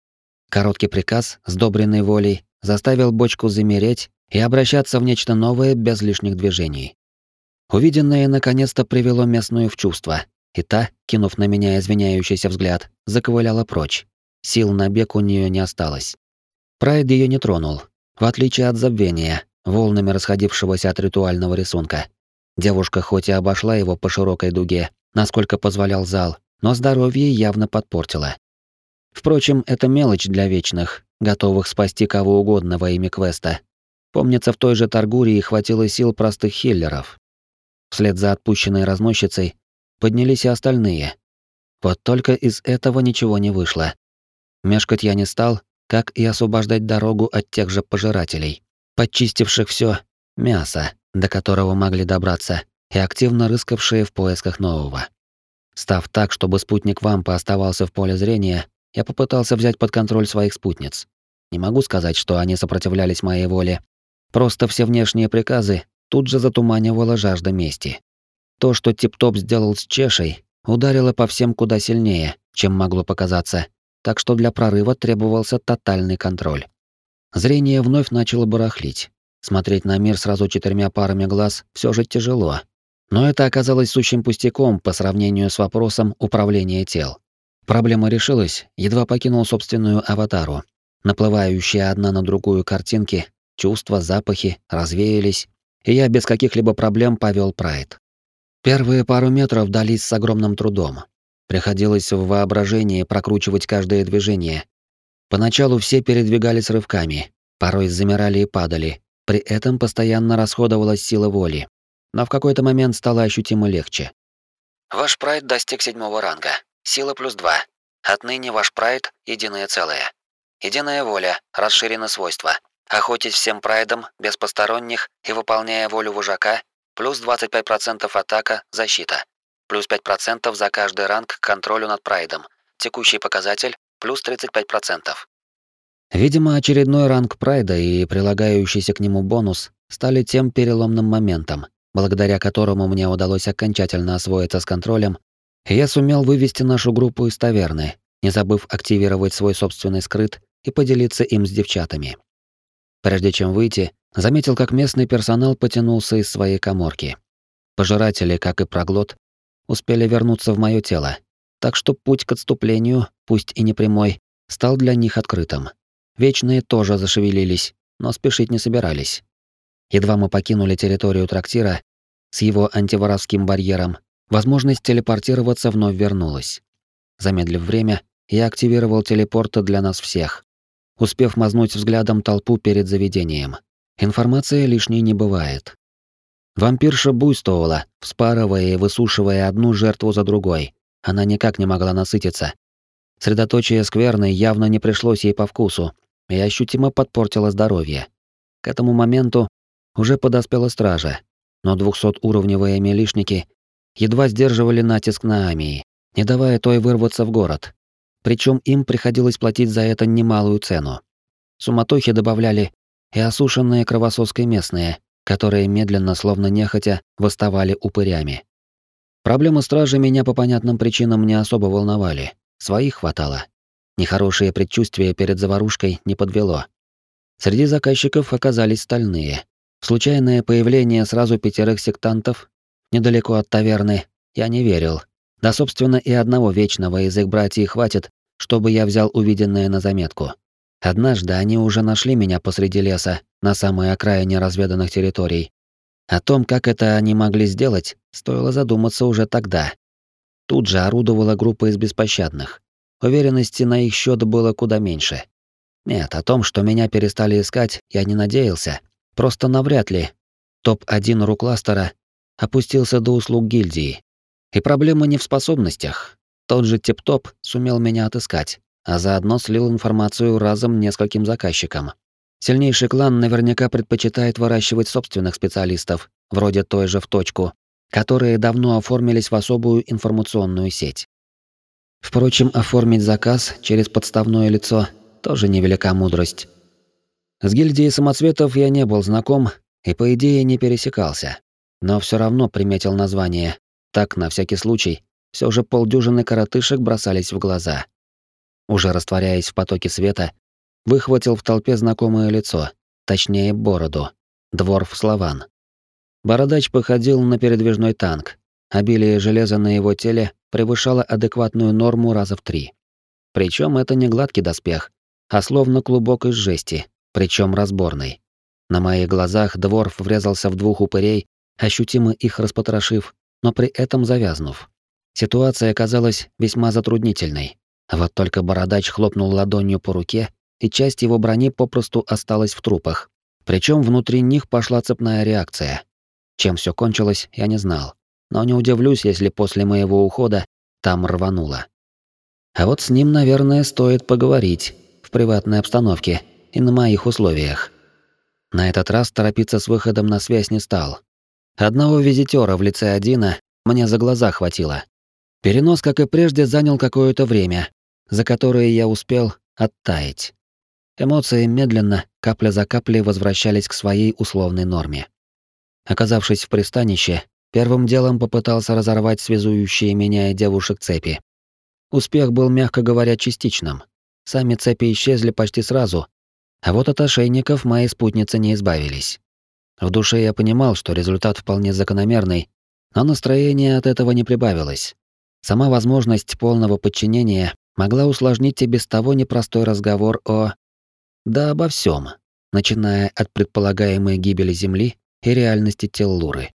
Короткий приказ, сдобренный волей, заставил бочку замереть и обращаться в нечто новое без лишних движений. Увиденное наконец-то привело местную в чувство, и та, кинув на меня извиняющийся взгляд, заковыляла прочь. Сил на бег у нее не осталось. Прайд ее не тронул, в отличие от забвения, волнами расходившегося от ритуального рисунка. Девушка хоть и обошла его по широкой дуге, насколько позволял зал, но здоровье явно подпортила. Впрочем, это мелочь для вечных, готовых спасти кого угодно во имя квеста. Помнится, в той же Таргурии хватило сил простых хиллеров. Вслед за отпущенной разносчицей поднялись и остальные. Вот только из этого ничего не вышло. Мешкать я не стал, как и освобождать дорогу от тех же пожирателей, подчистивших все мясо, до которого могли добраться, и активно рыскавшие в поисках нового. Став так, чтобы спутник вампа оставался в поле зрения, я попытался взять под контроль своих спутниц. Не могу сказать, что они сопротивлялись моей воле. Просто все внешние приказы тут же затуманивала жажда мести. То, что Тип-Топ сделал с Чешей, ударило по всем куда сильнее, чем могло показаться, так что для прорыва требовался тотальный контроль. Зрение вновь начало барахлить. Смотреть на мир сразу четырьмя парами глаз все же тяжело. Но это оказалось сущим пустяком по сравнению с вопросом управления тел. Проблема решилась, едва покинул собственную аватару. Наплывающие одна на другую картинки, чувства, запахи развеялись, и я без каких-либо проблем повел прайд. Первые пару метров дались с огромным трудом. Приходилось в воображении прокручивать каждое движение. Поначалу все передвигались рывками, порой замирали и падали, при этом постоянно расходовалась сила воли. Но в какой-то момент стало ощутимо легче. Ваш прайд достиг седьмого ранга. Сила плюс два. Отныне ваш прайд — единое целое. Единая воля, расширено свойства. Охотясь всем прайдом, без посторонних и выполняя волю вожака, плюс 25% атака, защита. Плюс 5% за каждый ранг к контролю над прайдом. Текущий показатель плюс 35%. Видимо, очередной ранг прайда и прилагающийся к нему бонус стали тем переломным моментом, благодаря которому мне удалось окончательно освоиться с контролем, я сумел вывести нашу группу из таверны, не забыв активировать свой собственный скрыт и поделиться им с девчатами. Прежде чем выйти, заметил, как местный персонал потянулся из своей каморки. Пожиратели, как и проглот, успели вернуться в мое тело, так что путь к отступлению, пусть и не прямой, стал для них открытым. Вечные тоже зашевелились, но спешить не собирались. Едва мы покинули территорию трактира, с его антиворовским барьером, возможность телепортироваться вновь вернулась. Замедлив время, я активировал телепорт для нас всех, успев мазнуть взглядом толпу перед заведением. Информация лишней не бывает. Вампирша буйствовала, вспарывая и высушивая одну жертву за другой. Она никак не могла насытиться. Средоточие скверны явно не пришлось ей по вкусу и ощутимо подпортило здоровье. К этому моменту уже подоспела стража, но двухсотуровневые милишники едва сдерживали натиск на Амии, не давая той вырваться в город. Причем им приходилось платить за это немалую цену. Суматохи добавляли и осушенные кровосоской местные, которые медленно, словно нехотя, восставали упырями. Проблемы стражи меня по понятным причинам не особо волновали. Своих хватало. Нехорошее предчувствие перед заварушкой не подвело. Среди заказчиков оказались стальные. случайное появление сразу пятерых сектантов недалеко от таверны я не верил. Да, собственно, и одного вечного из их братьев хватит, чтобы я взял увиденное на заметку. Однажды они уже нашли меня посреди леса, на самой окраине разведанных территорий. О том, как это они могли сделать, стоило задуматься уже тогда. Тут же орудовала группа из беспощадных. Уверенности на их счет было куда меньше. Нет, о том, что меня перестали искать, я не надеялся. Просто навряд ли. Топ-1 рукластера опустился до услуг гильдии. И проблема не в способностях. Тот же Тип-Топ сумел меня отыскать а заодно слил информацию разом нескольким заказчикам. Сильнейший клан наверняка предпочитает выращивать собственных специалистов, вроде той же в точку, которые давно оформились в особую информационную сеть. Впрочем, оформить заказ через подставное лицо тоже невелика мудрость. С гильдией самоцветов я не был знаком и, по идее, не пересекался. Но все равно приметил название. Так, на всякий случай, все же полдюжины коротышек бросались в глаза уже растворяясь в потоке света, выхватил в толпе знакомое лицо, точнее бороду. Дворф Слован. Бородач походил на передвижной танк. Обилие железа на его теле превышало адекватную норму раза в три. Причем это не гладкий доспех, а словно клубок из жести, причем разборный. На моих глазах Дворф врезался в двух упырей, ощутимо их распотрошив, но при этом завязнув. Ситуация оказалась весьма затруднительной. Вот только бородач хлопнул ладонью по руке, и часть его брони попросту осталась в трупах. Причем внутри них пошла цепная реакция. Чем все кончилось, я не знал. Но не удивлюсь, если после моего ухода там рвануло. А вот с ним, наверное, стоит поговорить в приватной обстановке и на моих условиях. На этот раз торопиться с выходом на связь не стал. Одного визитера в лице Адина мне за глаза хватило. Перенос, как и прежде, занял какое-то время, за которые я успел оттаять. Эмоции медленно, капля за каплей возвращались к своей условной норме. Оказавшись в пристанище, первым делом попытался разорвать связующие меня и девушек цепи. Успех был, мягко говоря, частичным. Сами цепи исчезли почти сразу, а вот от ошейников мои спутницы не избавились. В душе я понимал, что результат вполне закономерный, но настроение от этого не прибавилось. Сама возможность полного подчинения могла усложнить и без того непростой разговор о... Да обо всем, начиная от предполагаемой гибели Земли и реальности Теллуры.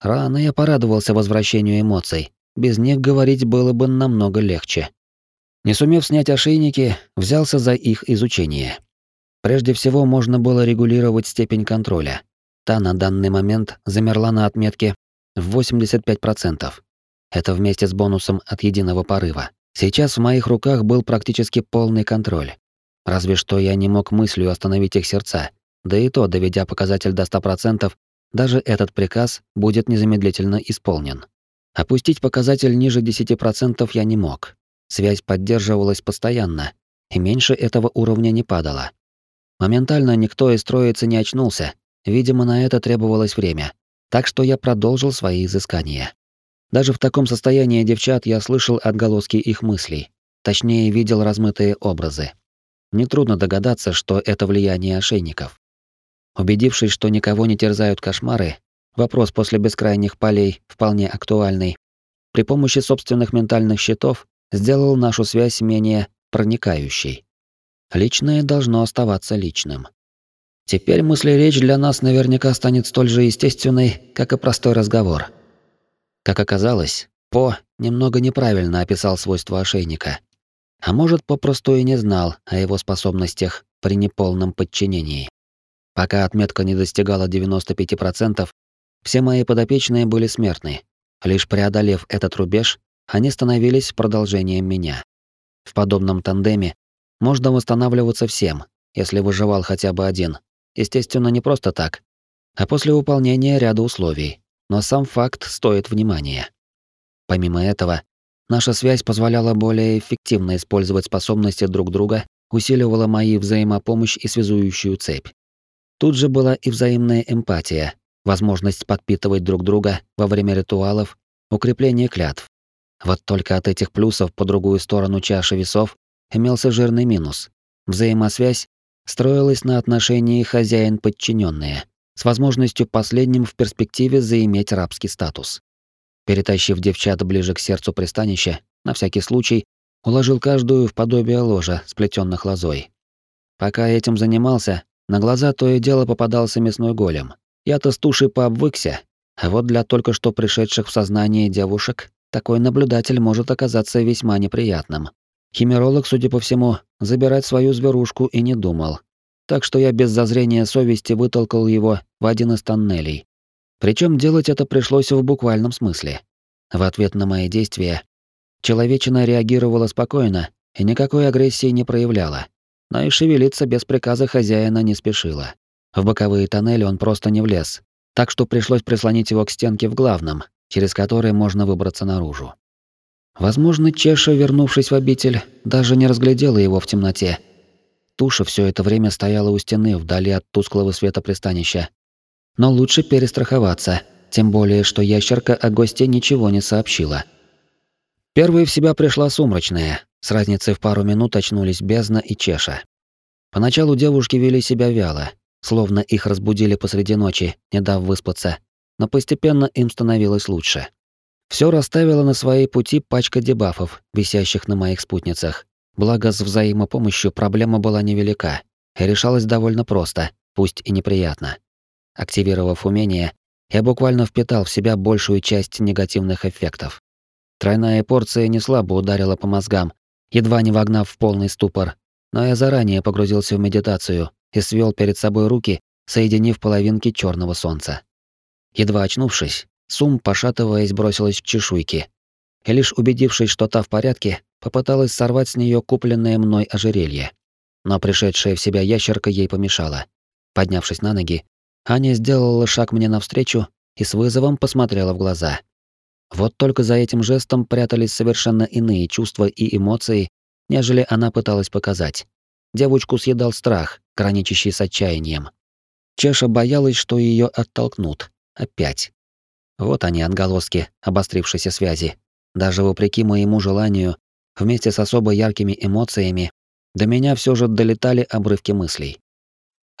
Рано я порадовался возвращению эмоций, без них говорить было бы намного легче. Не сумев снять ошейники, взялся за их изучение. Прежде всего можно было регулировать степень контроля. Та на данный момент замерла на отметке в 85%. Это вместе с бонусом от единого порыва. Сейчас в моих руках был практически полный контроль. Разве что я не мог мыслью остановить их сердца. Да и то, доведя показатель до 100%, даже этот приказ будет незамедлительно исполнен. Опустить показатель ниже 10% я не мог. Связь поддерживалась постоянно, и меньше этого уровня не падало. Моментально никто из троицы не очнулся, видимо, на это требовалось время, так что я продолжил свои изыскания. Даже в таком состоянии девчат я слышал отголоски их мыслей, точнее видел размытые образы. Нетрудно догадаться, что это влияние ошейников. Убедившись, что никого не терзают кошмары, вопрос после бескрайних полей вполне актуальный, при помощи собственных ментальных щитов сделал нашу связь менее проникающей. Личное должно оставаться личным. Теперь мысли речь для нас наверняка станет столь же естественной, как и простой разговор. Как оказалось, По немного неправильно описал свойства ошейника. А может, попросту и не знал о его способностях при неполном подчинении. Пока отметка не достигала 95%, все мои подопечные были смертны. Лишь преодолев этот рубеж, они становились продолжением меня. В подобном тандеме можно восстанавливаться всем, если выживал хотя бы один. Естественно, не просто так, а после выполнения ряда условий. Но сам факт стоит внимания. Помимо этого, наша связь позволяла более эффективно использовать способности друг друга, усиливала мои взаимопомощь и связующую цепь. Тут же была и взаимная эмпатия, возможность подпитывать друг друга во время ритуалов, укрепление клятв. Вот только от этих плюсов по другую сторону чаши весов имелся жирный минус. Взаимосвязь строилась на отношении хозяин-подчиненные, с возможностью последним в перспективе заиметь рабский статус. Перетащив девчат ближе к сердцу пристанища, на всякий случай уложил каждую в подобие ложа, сплетенных лозой. Пока этим занимался, на глаза то и дело попадался мясной голем. Я-то с туши пообвыкся, а вот для только что пришедших в сознание девушек такой наблюдатель может оказаться весьма неприятным. Химеролог, судя по всему, забирать свою зверушку и не думал. Так что я без зазрения совести вытолкал его в один из тоннелей. Причем делать это пришлось в буквальном смысле. В ответ на мои действия человечина реагировала спокойно и никакой агрессии не проявляла, но и шевелиться без приказа хозяина не спешила. В боковые тоннели он просто не влез, так что пришлось прислонить его к стенке в главном, через который можно выбраться наружу. Возможно, Чеша, вернувшись в обитель, даже не разглядела его в темноте. Туша все это время стояла у стены вдали от тусклого света пристанища. Но лучше перестраховаться, тем более, что ящерка о госте ничего не сообщила. Первой в себя пришла сумрачная. С разницей в пару минут очнулись Бездна и Чеша. Поначалу девушки вели себя вяло, словно их разбудили посреди ночи, не дав выспаться, но постепенно им становилось лучше. Все расставила на своей пути пачка дебафов, висящих на моих спутницах. Благо, с взаимопомощью проблема была невелика решалась довольно просто, пусть и неприятно. Активировав умение, я буквально впитал в себя большую часть негативных эффектов. Тройная порция не слабо ударила по мозгам, едва не вогнав в полный ступор, но я заранее погрузился в медитацию и свел перед собой руки, соединив половинки черного солнца. Едва очнувшись, Сум, пошатываясь, бросилась к чешуйке. И лишь убедившись, что та в порядке, попыталась сорвать с нее купленное мной ожерелье. Но пришедшая в себя ящерка ей помешала. Поднявшись на ноги, Аня сделала шаг мне навстречу и с вызовом посмотрела в глаза. Вот только за этим жестом прятались совершенно иные чувства и эмоции, нежели она пыталась показать. Девочку съедал страх, граничащий с отчаянием. Чеша боялась, что ее оттолкнут. Опять. Вот они, отголоски обострившейся связи. Даже вопреки моему желанию, вместе с особо яркими эмоциями, до меня все же долетали обрывки мыслей.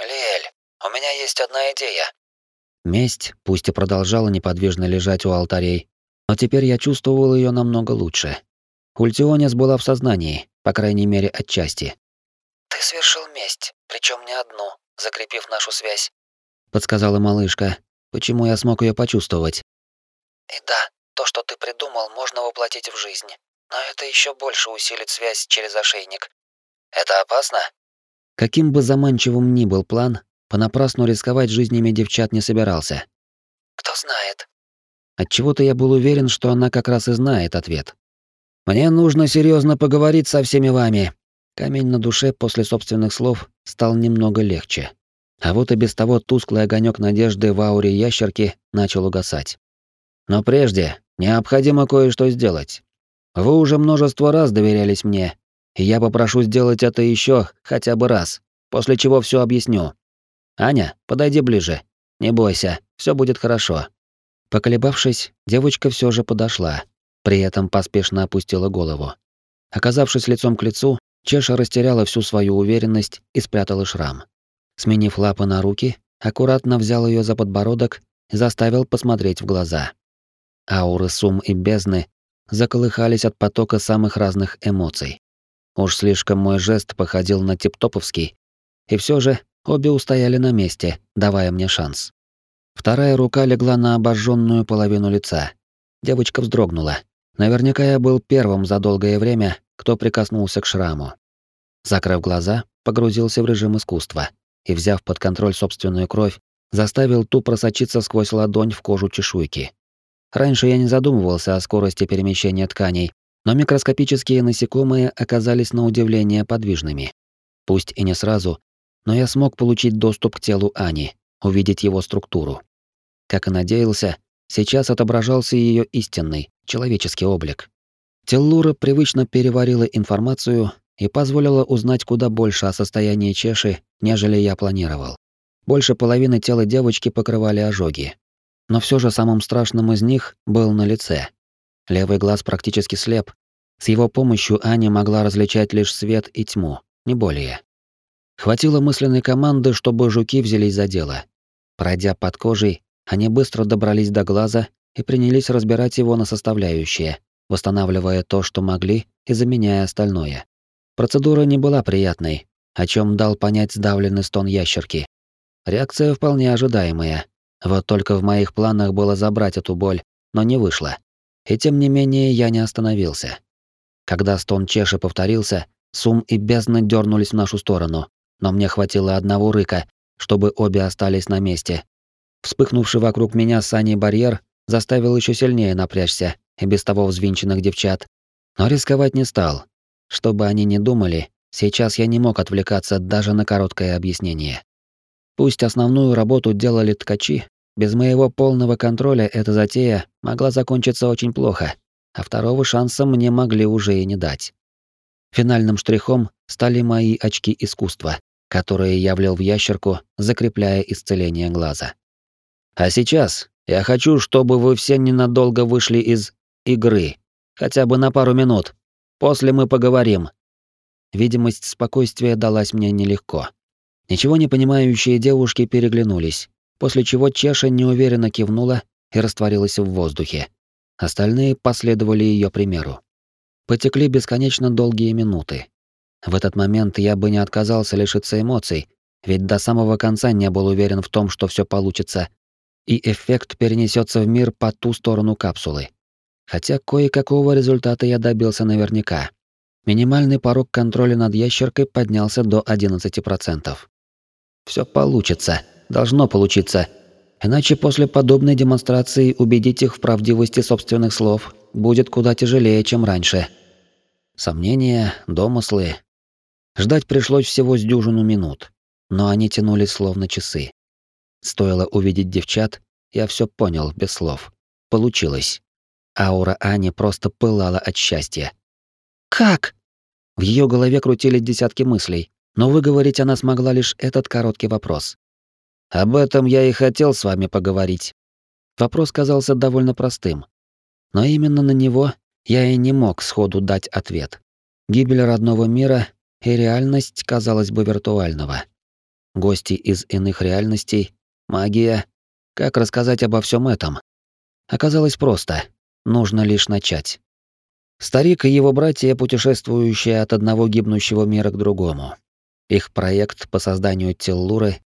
«Лель, у меня есть одна идея». Месть, пусть и продолжала неподвижно лежать у алтарей, но теперь я чувствовал ее намного лучше. Ультионис была в сознании, по крайней мере, отчасти. «Ты совершил месть, причем не одну, закрепив нашу связь», — подсказала малышка, почему я смог ее почувствовать. И да, то, что ты придумал, можно воплотить в жизнь. Но это еще больше усилит связь через ошейник. Это опасно? Каким бы заманчивым ни был план, понапрасну рисковать жизнями девчат не собирался. Кто знает. Отчего-то я был уверен, что она как раз и знает ответ. Мне нужно серьезно поговорить со всеми вами. Камень на душе после собственных слов стал немного легче. А вот и без того тусклый огонек надежды в ауре ящерки начал угасать. Но прежде Необходимо кое-что сделать. Вы уже множество раз доверялись мне, и я попрошу сделать это еще хотя бы раз, после чего все объясню. Аня, подойди ближе. Не бойся, все будет хорошо. Поколебавшись, девочка все же подошла, при этом поспешно опустила голову. Оказавшись лицом к лицу, Чеша растеряла всю свою уверенность и спрятала шрам. Сменив лапы на руки, аккуратно взял ее за подбородок и заставил посмотреть в глаза. Ауры сум и бездны заколыхались от потока самых разных эмоций. Уж слишком мой жест походил на типтоповский, и все же обе устояли на месте, давая мне шанс. Вторая рука легла на обожженную половину лица. Девочка вздрогнула. Наверняка я был первым за долгое время, кто прикоснулся к шраму. Закрыв глаза, погрузился в режим искусства и, взяв под контроль собственную кровь, заставил ту просочиться сквозь ладонь в кожу чешуйки. Раньше я не задумывался о скорости перемещения тканей, но микроскопические насекомые оказались на удивление подвижными. Пусть и не сразу, но я смог получить доступ к телу Ани, увидеть его структуру. Как и надеялся, сейчас отображался ее истинный, человеческий облик. Теллура привычно переварила информацию и позволила узнать куда больше о состоянии Чеши, нежели я планировал. Больше половины тела девочки покрывали ожоги. Но все же самым страшным из них был на лице. Левый глаз практически слеп. С его помощью Аня могла различать лишь свет и тьму, не более. Хватило мысленной команды, чтобы жуки взялись за дело. Пройдя под кожей, они быстро добрались до глаза и принялись разбирать его на составляющие, восстанавливая то, что могли, и заменяя остальное. Процедура не была приятной, о чем дал понять сдавленный стон ящерки. Реакция вполне ожидаемая. Вот только в моих планах было забрать эту боль, но не вышло. И тем не менее я не остановился. Когда стон Чеши повторился, Сум и бездна дернулись в нашу сторону, но мне хватило одного рыка, чтобы обе остались на месте. Вспыхнувший вокруг меня Сани барьер заставил еще сильнее напрячься и без того взвинченных девчат, но рисковать не стал. Чтобы они не думали, сейчас я не мог отвлекаться даже на короткое объяснение. Пусть основную работу делали ткачи, без моего полного контроля эта затея могла закончиться очень плохо, а второго шанса мне могли уже и не дать. Финальным штрихом стали мои очки искусства, которые я влил в ящерку, закрепляя исцеление глаза. А сейчас я хочу, чтобы вы все ненадолго вышли из игры, хотя бы на пару минут. После мы поговорим. Видимость спокойствия далась мне нелегко. Ничего не понимающие девушки переглянулись, после чего Чеша неуверенно кивнула и растворилась в воздухе. Остальные последовали ее примеру. Потекли бесконечно долгие минуты. В этот момент я бы не отказался лишиться эмоций, ведь до самого конца не был уверен в том, что все получится, и эффект перенесется в мир по ту сторону капсулы. Хотя кое-какого результата я добился наверняка. Минимальный порог контроля над ящеркой поднялся до 11%. Все получится, должно получиться. Иначе после подобной демонстрации убедить их в правдивости собственных слов будет куда тяжелее, чем раньше. Сомнения, домыслы. Ждать пришлось всего с дюжину минут, но они тянулись словно часы. Стоило увидеть девчат, я все понял без слов. Получилось. Аура Ани просто пылала от счастья. «Как?» В ее голове крутились десятки мыслей, но выговорить она смогла лишь этот короткий вопрос. «Об этом я и хотел с вами поговорить». Вопрос казался довольно простым. Но именно на него я и не мог сходу дать ответ. Гибель родного мира и реальность, казалось бы, виртуального. Гости из иных реальностей Магия. Как рассказать обо всем этом? Оказалось просто. Нужно лишь начать. Старик и его братья, путешествующие от одного гибнущего мира к другому. Их проект по созданию Теллуры,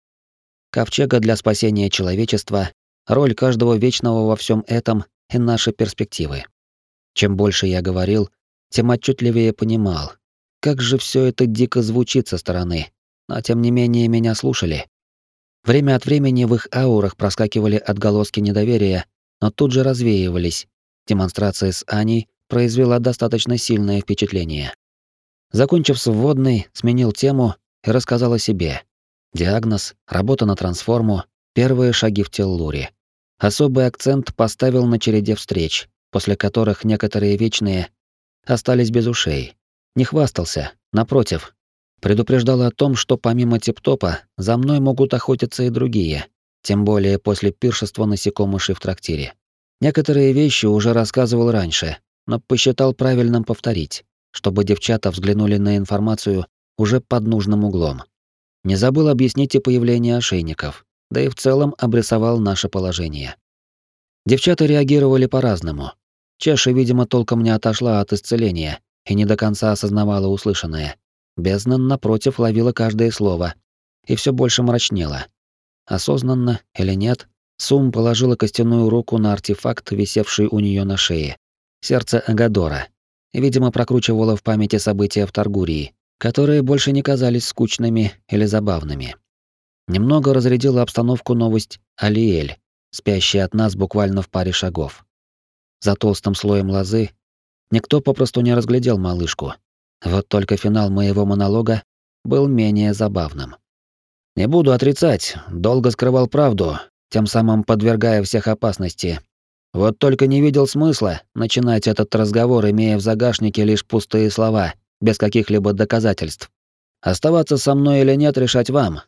ковчега для спасения человечества, роль каждого вечного во всем этом и наши перспективы. Чем больше я говорил, тем отчетливее понимал, как же все это дико звучит со стороны, но тем не менее меня слушали. Время от времени в их аурах проскакивали отголоски недоверия, но тут же развеивались. Демонстрация с Аней произвела достаточно сильное впечатление. Закончив с вводной, сменил тему и рассказал о себе. Диагноз, работа на трансформу, первые шаги в Теллуре. Особый акцент поставил на череде встреч, после которых некоторые вечные остались без ушей. Не хвастался, напротив, предупреждал о том, что помимо типтопа за мной могут охотиться и другие, тем более после пиршества насекомышей в трактире. Некоторые вещи уже рассказывал раньше, но посчитал правильным повторить, чтобы девчата взглянули на информацию уже под нужным углом. Не забыл объяснить и появление ошейников, да и в целом обрисовал наше положение. Девчата реагировали по-разному. Чеша, видимо, толком не отошла от исцеления и не до конца осознавала услышанное. Бездна, напротив, ловила каждое слово и все больше мрачнела. Осознанно или нет, Сум положила костяную руку на артефакт, висевший у нее на шее. Сердце Агадора. Видимо, прокручивала в памяти события в Таргурии, которые больше не казались скучными или забавными. Немного разрядила обстановку новость Алиэль, спящая от нас буквально в паре шагов. За толстым слоем лозы никто попросту не разглядел малышку. Вот только финал моего монолога был менее забавным. Не буду отрицать, долго скрывал правду, тем самым подвергая всех опасности. Вот только не видел смысла начинать этот разговор, имея в загашнике лишь пустые слова, без каких-либо доказательств. Оставаться со мной или нет, решать вам.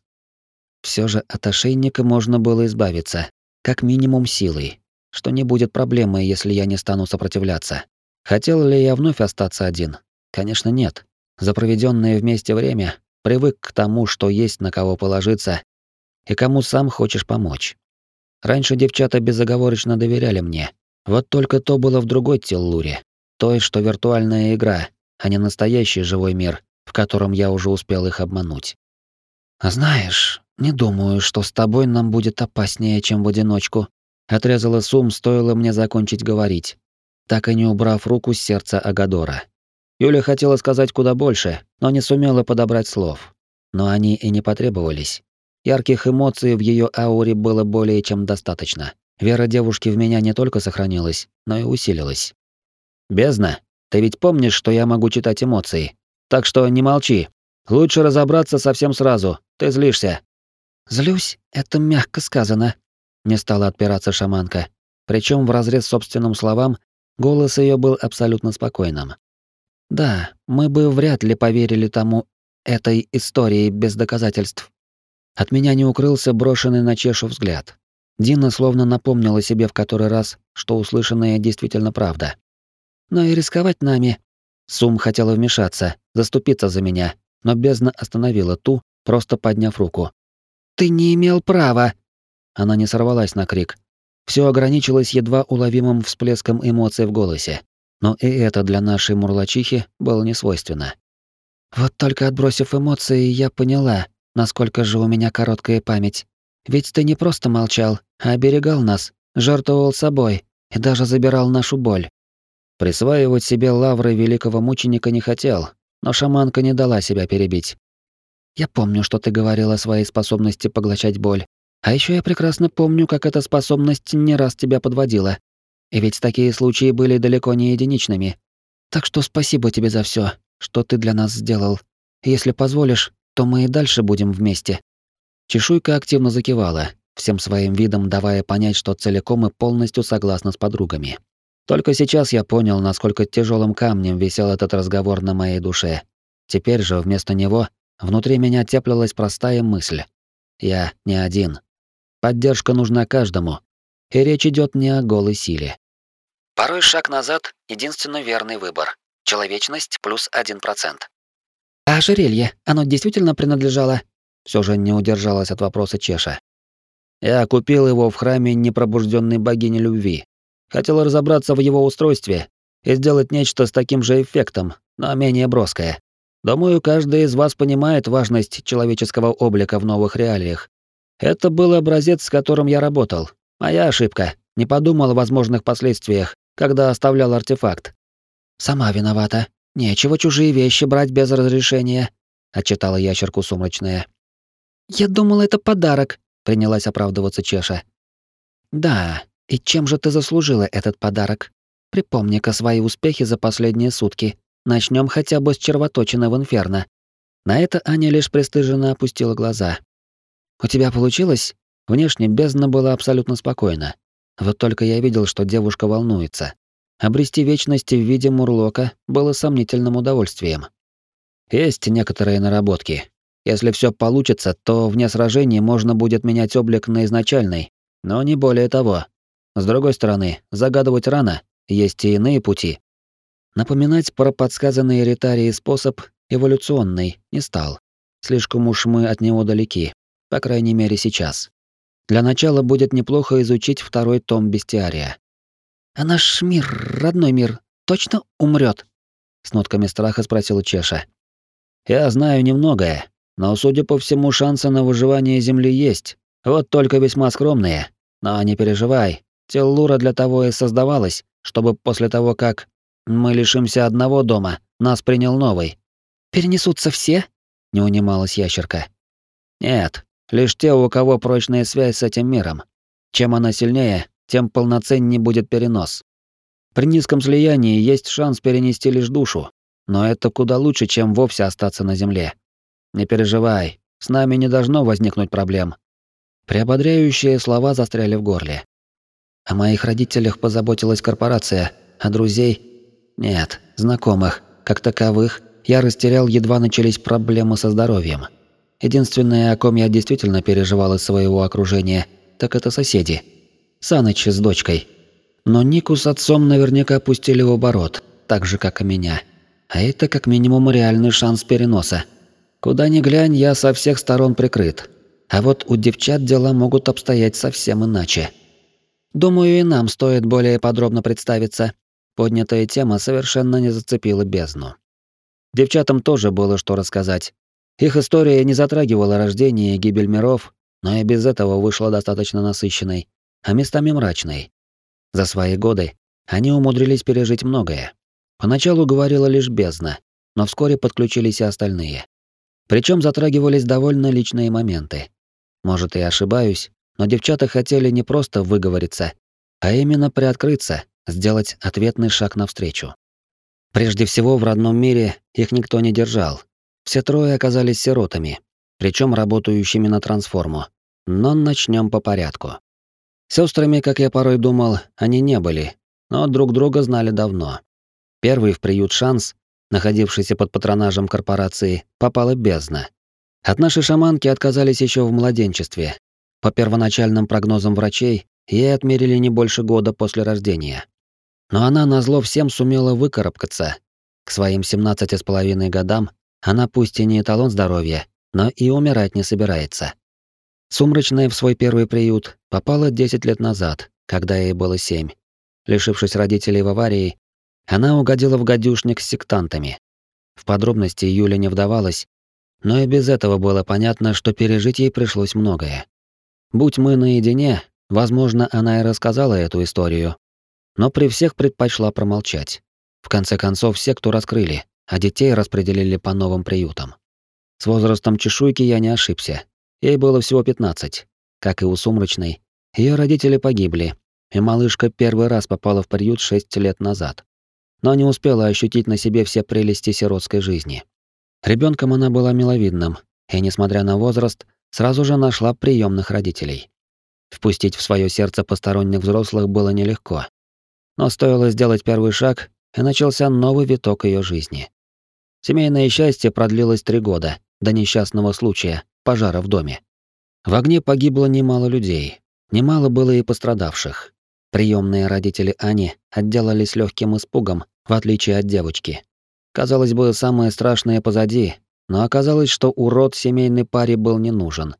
Все же от ошейника можно было избавиться, как минимум силой, что не будет проблемой, если я не стану сопротивляться. Хотел ли я вновь остаться один? Конечно, нет. За проведенное вместе время привык к тому, что есть на кого положиться и кому сам хочешь помочь. Раньше девчата безоговорочно доверяли мне. Вот только то было в другой теллуре, той, что виртуальная игра, а не настоящий живой мир, в котором я уже успел их обмануть. «Знаешь, не думаю, что с тобой нам будет опаснее, чем в одиночку», отрезала Сум, стоило мне закончить говорить, так и не убрав руку с сердца Агадора. Юля хотела сказать куда больше, но не сумела подобрать слов. Но они и не потребовались. Ярких эмоций в ее ауре было более чем достаточно. Вера девушки в меня не только сохранилась, но и усилилась. «Бездна, ты ведь помнишь, что я могу читать эмоции? Так что не молчи. Лучше разобраться совсем сразу. Ты злишься». «Злюсь, это мягко сказано», — не стала отпираться шаманка. Причем в разрез собственным словам голос ее был абсолютно спокойным. «Да, мы бы вряд ли поверили тому этой истории без доказательств. От меня не укрылся брошенный на чешу взгляд. Дина словно напомнила себе в который раз, что услышанное действительно правда. Но и рисковать нами. Сум хотела вмешаться, заступиться за меня, но бездна остановила ту, просто подняв руку. «Ты не имел права!» Она не сорвалась на крик. Все ограничилось едва уловимым всплеском эмоций в голосе. Но и это для нашей мурлачихи было не свойственно. Вот только отбросив эмоции, я поняла, насколько же у меня короткая память. Ведь ты не просто молчал, а оберегал нас, жертвовал собой и даже забирал нашу боль. Присваивать себе лавры великого мученика не хотел, но шаманка не дала себя перебить. Я помню, что ты говорил о своей способности поглощать боль. А еще я прекрасно помню, как эта способность не раз тебя подводила. И ведь такие случаи были далеко не единичными. Так что спасибо тебе за все, что ты для нас сделал. Если позволишь, то мы и дальше будем вместе». Чешуйка активно закивала, всем своим видом давая понять, что целиком и полностью согласна с подругами. Только сейчас я понял, насколько тяжелым камнем висел этот разговор на моей душе. Теперь же вместо него внутри меня теплилась простая мысль. Я не один. Поддержка нужна каждому. И речь идет не о голой силе. Порой шаг назад — единственно верный выбор. Человечность плюс один процент. А ожерелье, оно действительно принадлежало? Все же не удержалась от вопроса Чеша. Я купил его в храме непробужденной богини любви. Хотел разобраться в его устройстве и сделать нечто с таким же эффектом, но менее броское. Думаю, каждый из вас понимает важность человеческого облика в новых реалиях. Это был образец, с которым я работал. Моя ошибка. Не подумал о возможных последствиях, когда оставлял артефакт. Сама виновата. Нечего чужие вещи брать без разрешения, отчитала ящерку сумрачная. Я думала, это подарок, принялась оправдываться Чеша. Да, и чем же ты заслужила этот подарок? Припомни-ка свои успехи за последние сутки. Начнем хотя бы с червоточины в инферно. На это Аня лишь пристыженно опустила глаза. У тебя получилось? Внешне бездна была абсолютно спокойна. Вот только я видел, что девушка волнуется. обрести вечность в виде мурлока было сомнительным удовольствием. Есть некоторые наработки. Если все получится, то вне сражений можно будет менять облик на изначальный, но не более того. С другой стороны, загадывать рано, есть и иные пути. Напоминать про подсказанный Ритарии способ эволюционный не стал. Слишком уж мы от него далеки, по крайней мере сейчас. Для начала будет неплохо изучить второй том бестиария. А наш мир, родной мир, точно умрет? С нотками страха спросила Чеша. Я знаю немногое, но, судя по всему, шансы на выживание Земли есть. Вот только весьма скромные. Но не переживай, Теллура для того и создавалась, чтобы после того, как мы лишимся одного дома, нас принял новый. Перенесутся все? Не унималась ящерка. Нет, лишь те, у кого прочная связь с этим миром. Чем она сильнее, тем полноценнее будет перенос. При низком слиянии есть шанс перенести лишь душу, но это куда лучше, чем вовсе остаться на земле. Не переживай, с нами не должно возникнуть проблем. Приободряющие слова застряли в горле. О моих родителях позаботилась корпорация, а друзей нет, знакомых, как таковых, я растерял, едва начались проблемы со здоровьем. Единственное, о ком я действительно переживал из своего окружения, так это соседи. Саныч с дочкой. Но Нику с отцом наверняка пустили в оборот, так же, как и меня. А это как минимум реальный шанс переноса. Куда ни глянь, я со всех сторон прикрыт. А вот у девчат дела могут обстоять совсем иначе. Думаю, и нам стоит более подробно представиться. Поднятая тема совершенно не зацепила бездну. Девчатам тоже было что рассказать. Их история не затрагивала рождение и гибель миров, но и без этого вышла достаточно насыщенной, а местами мрачной. За свои годы они умудрились пережить многое. Поначалу говорила лишь бездна, но вскоре подключились и остальные. Причем затрагивались довольно личные моменты. Может, и ошибаюсь, но девчата хотели не просто выговориться, а именно приоткрыться, сделать ответный шаг навстречу. Прежде всего, в родном мире их никто не держал. Все трое оказались сиротами, причем работающими на трансформу. Но начнем по порядку. Сестрами, как я порой думал, они не были, но друг друга знали давно. Первый в приют шанс, находившийся под патронажем корпорации, попала бездна. От нашей шаманки отказались еще в младенчестве. По первоначальным прогнозам врачей, ей отмерили не больше года после рождения. Но она назло всем сумела выкарабкаться. К своим 17 с половиной годам она пусть и не эталон здоровья, но и умирать не собирается. Сумрачная в свой первый приют попала 10 лет назад, когда ей было 7. Лишившись родителей в аварии, она угодила в гадюшник с сектантами. В подробности Юля не вдавалась, но и без этого было понятно, что пережить ей пришлось многое. Будь мы наедине, возможно, она и рассказала эту историю, но при всех предпочла промолчать. В конце концов, все, кто раскрыли, а детей распределили по новым приютам. С возрастом чешуйки я не ошибся. Ей было всего 15. Как и у Сумрачной, ее родители погибли, и малышка первый раз попала в приют 6 лет назад. Но не успела ощутить на себе все прелести сиротской жизни. Ребенком она была миловидным, и, несмотря на возраст, сразу же нашла приемных родителей. Впустить в свое сердце посторонних взрослых было нелегко. Но стоило сделать первый шаг, и начался новый виток ее жизни. Семейное счастье продлилось три года, до несчастного случая, пожара в доме. В огне погибло немало людей, немало было и пострадавших. Приемные родители Ани отделались легким испугом, в отличие от девочки. Казалось бы, самое страшное позади, но оказалось, что урод семейной паре был не нужен.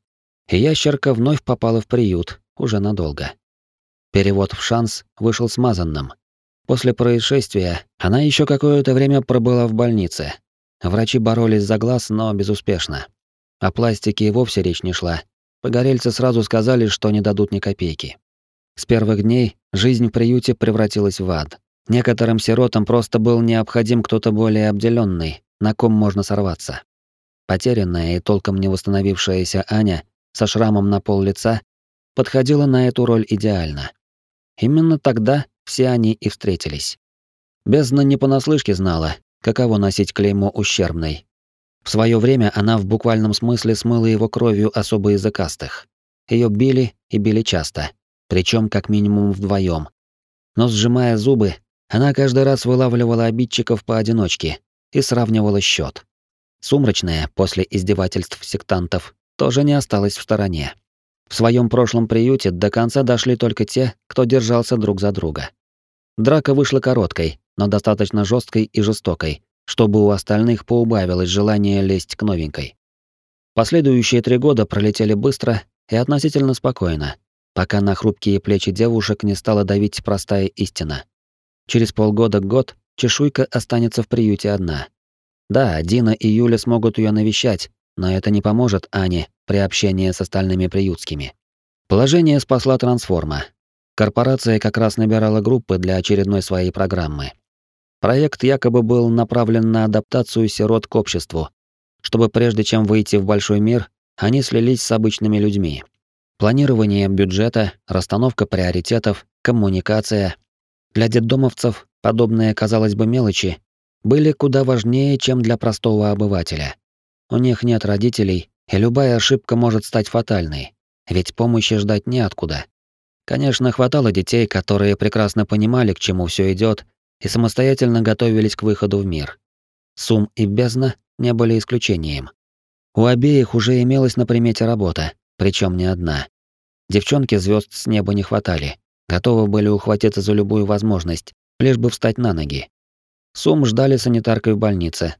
И ящерка вновь попала в приют, уже надолго. Перевод в шанс вышел смазанным. После происшествия она еще какое-то время пробыла в больнице. Врачи боролись за глаз, но безуспешно. О пластике и вовсе речь не шла. Погорельцы сразу сказали, что не дадут ни копейки. С первых дней жизнь в приюте превратилась в ад. Некоторым сиротам просто был необходим кто-то более обделенный, на ком можно сорваться. Потерянная и толком не восстановившаяся Аня со шрамом на пол лица подходила на эту роль идеально. Именно тогда все они и встретились. Бездна не понаслышке знала, каково носить клеймо ущербной. В свое время она в буквальном смысле смыла его кровью особо языкастых. Ее били и били часто, причем как минимум вдвоем. Но сжимая зубы, Она каждый раз вылавливала обидчиков поодиночке и сравнивала счет. Сумрачная, после издевательств сектантов, тоже не осталась в стороне. В своем прошлом приюте до конца дошли только те, кто держался друг за друга. Драка вышла короткой, но достаточно жесткой и жестокой, чтобы у остальных поубавилось желание лезть к новенькой. Последующие три года пролетели быстро и относительно спокойно, пока на хрупкие плечи девушек не стала давить простая истина. Через полгода-год чешуйка останется в приюте одна. Да, Дина и Юля смогут ее навещать, но это не поможет Ане при общении с остальными приютскими. Положение спасла трансформа. Корпорация как раз набирала группы для очередной своей программы. Проект якобы был направлен на адаптацию сирот к обществу, чтобы прежде чем выйти в большой мир, они слились с обычными людьми. Планирование бюджета, расстановка приоритетов, коммуникация. Для детдомовцев подобные, казалось бы, мелочи были куда важнее, чем для простого обывателя. У них нет родителей, и любая ошибка может стать фатальной, ведь помощи ждать неоткуда. Конечно, хватало детей, которые прекрасно понимали, к чему все идет, и самостоятельно готовились к выходу в мир. Сум и бездна не были исключением. У обеих уже имелась на примете работа, причем не одна. Девчонки звезд с неба не хватали, готовы были ухватиться за любую возможность, лишь бы встать на ноги. Сум ждали санитаркой в больнице.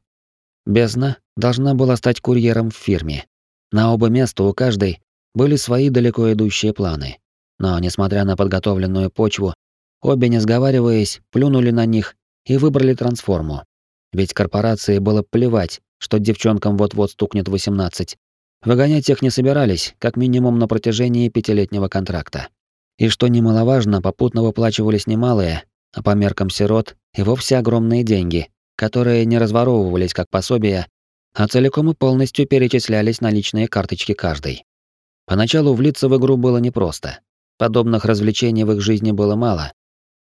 Бездна должна была стать курьером в фирме. На оба места у каждой были свои далеко идущие планы. Но, несмотря на подготовленную почву, обе, не сговариваясь, плюнули на них и выбрали трансформу. Ведь корпорации было плевать, что девчонкам вот-вот стукнет 18. Выгонять их не собирались, как минимум на протяжении пятилетнего контракта. И что немаловажно, попутно выплачивались немалые, а по меркам сирот и вовсе огромные деньги, которые не разворовывались как пособия, а целиком и полностью перечислялись на личные карточки каждой. Поначалу влиться в игру было непросто. Подобных развлечений в их жизни было мало.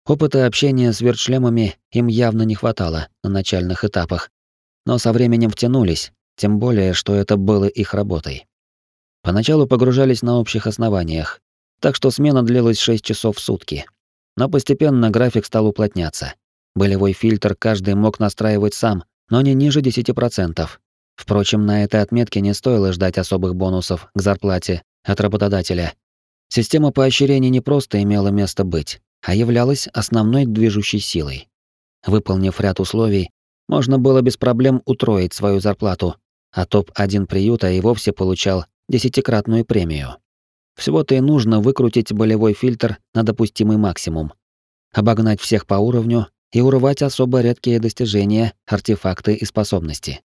Опыта общения с вертшлемами им явно не хватало на начальных этапах, но со временем втянулись, тем более, что это было их работой. Поначалу погружались на общих основаниях, так что смена длилась 6 часов в сутки. Но постепенно график стал уплотняться. Болевой фильтр каждый мог настраивать сам, но не ниже 10%. Впрочем, на этой отметке не стоило ждать особых бонусов к зарплате от работодателя. Система поощрений не просто имела место быть, а являлась основной движущей силой. Выполнив ряд условий, можно было без проблем утроить свою зарплату, а топ-1 приюта и вовсе получал десятикратную премию. Всего-то и нужно выкрутить болевой фильтр на допустимый максимум, обогнать всех по уровню и урвать особо редкие достижения, артефакты и способности.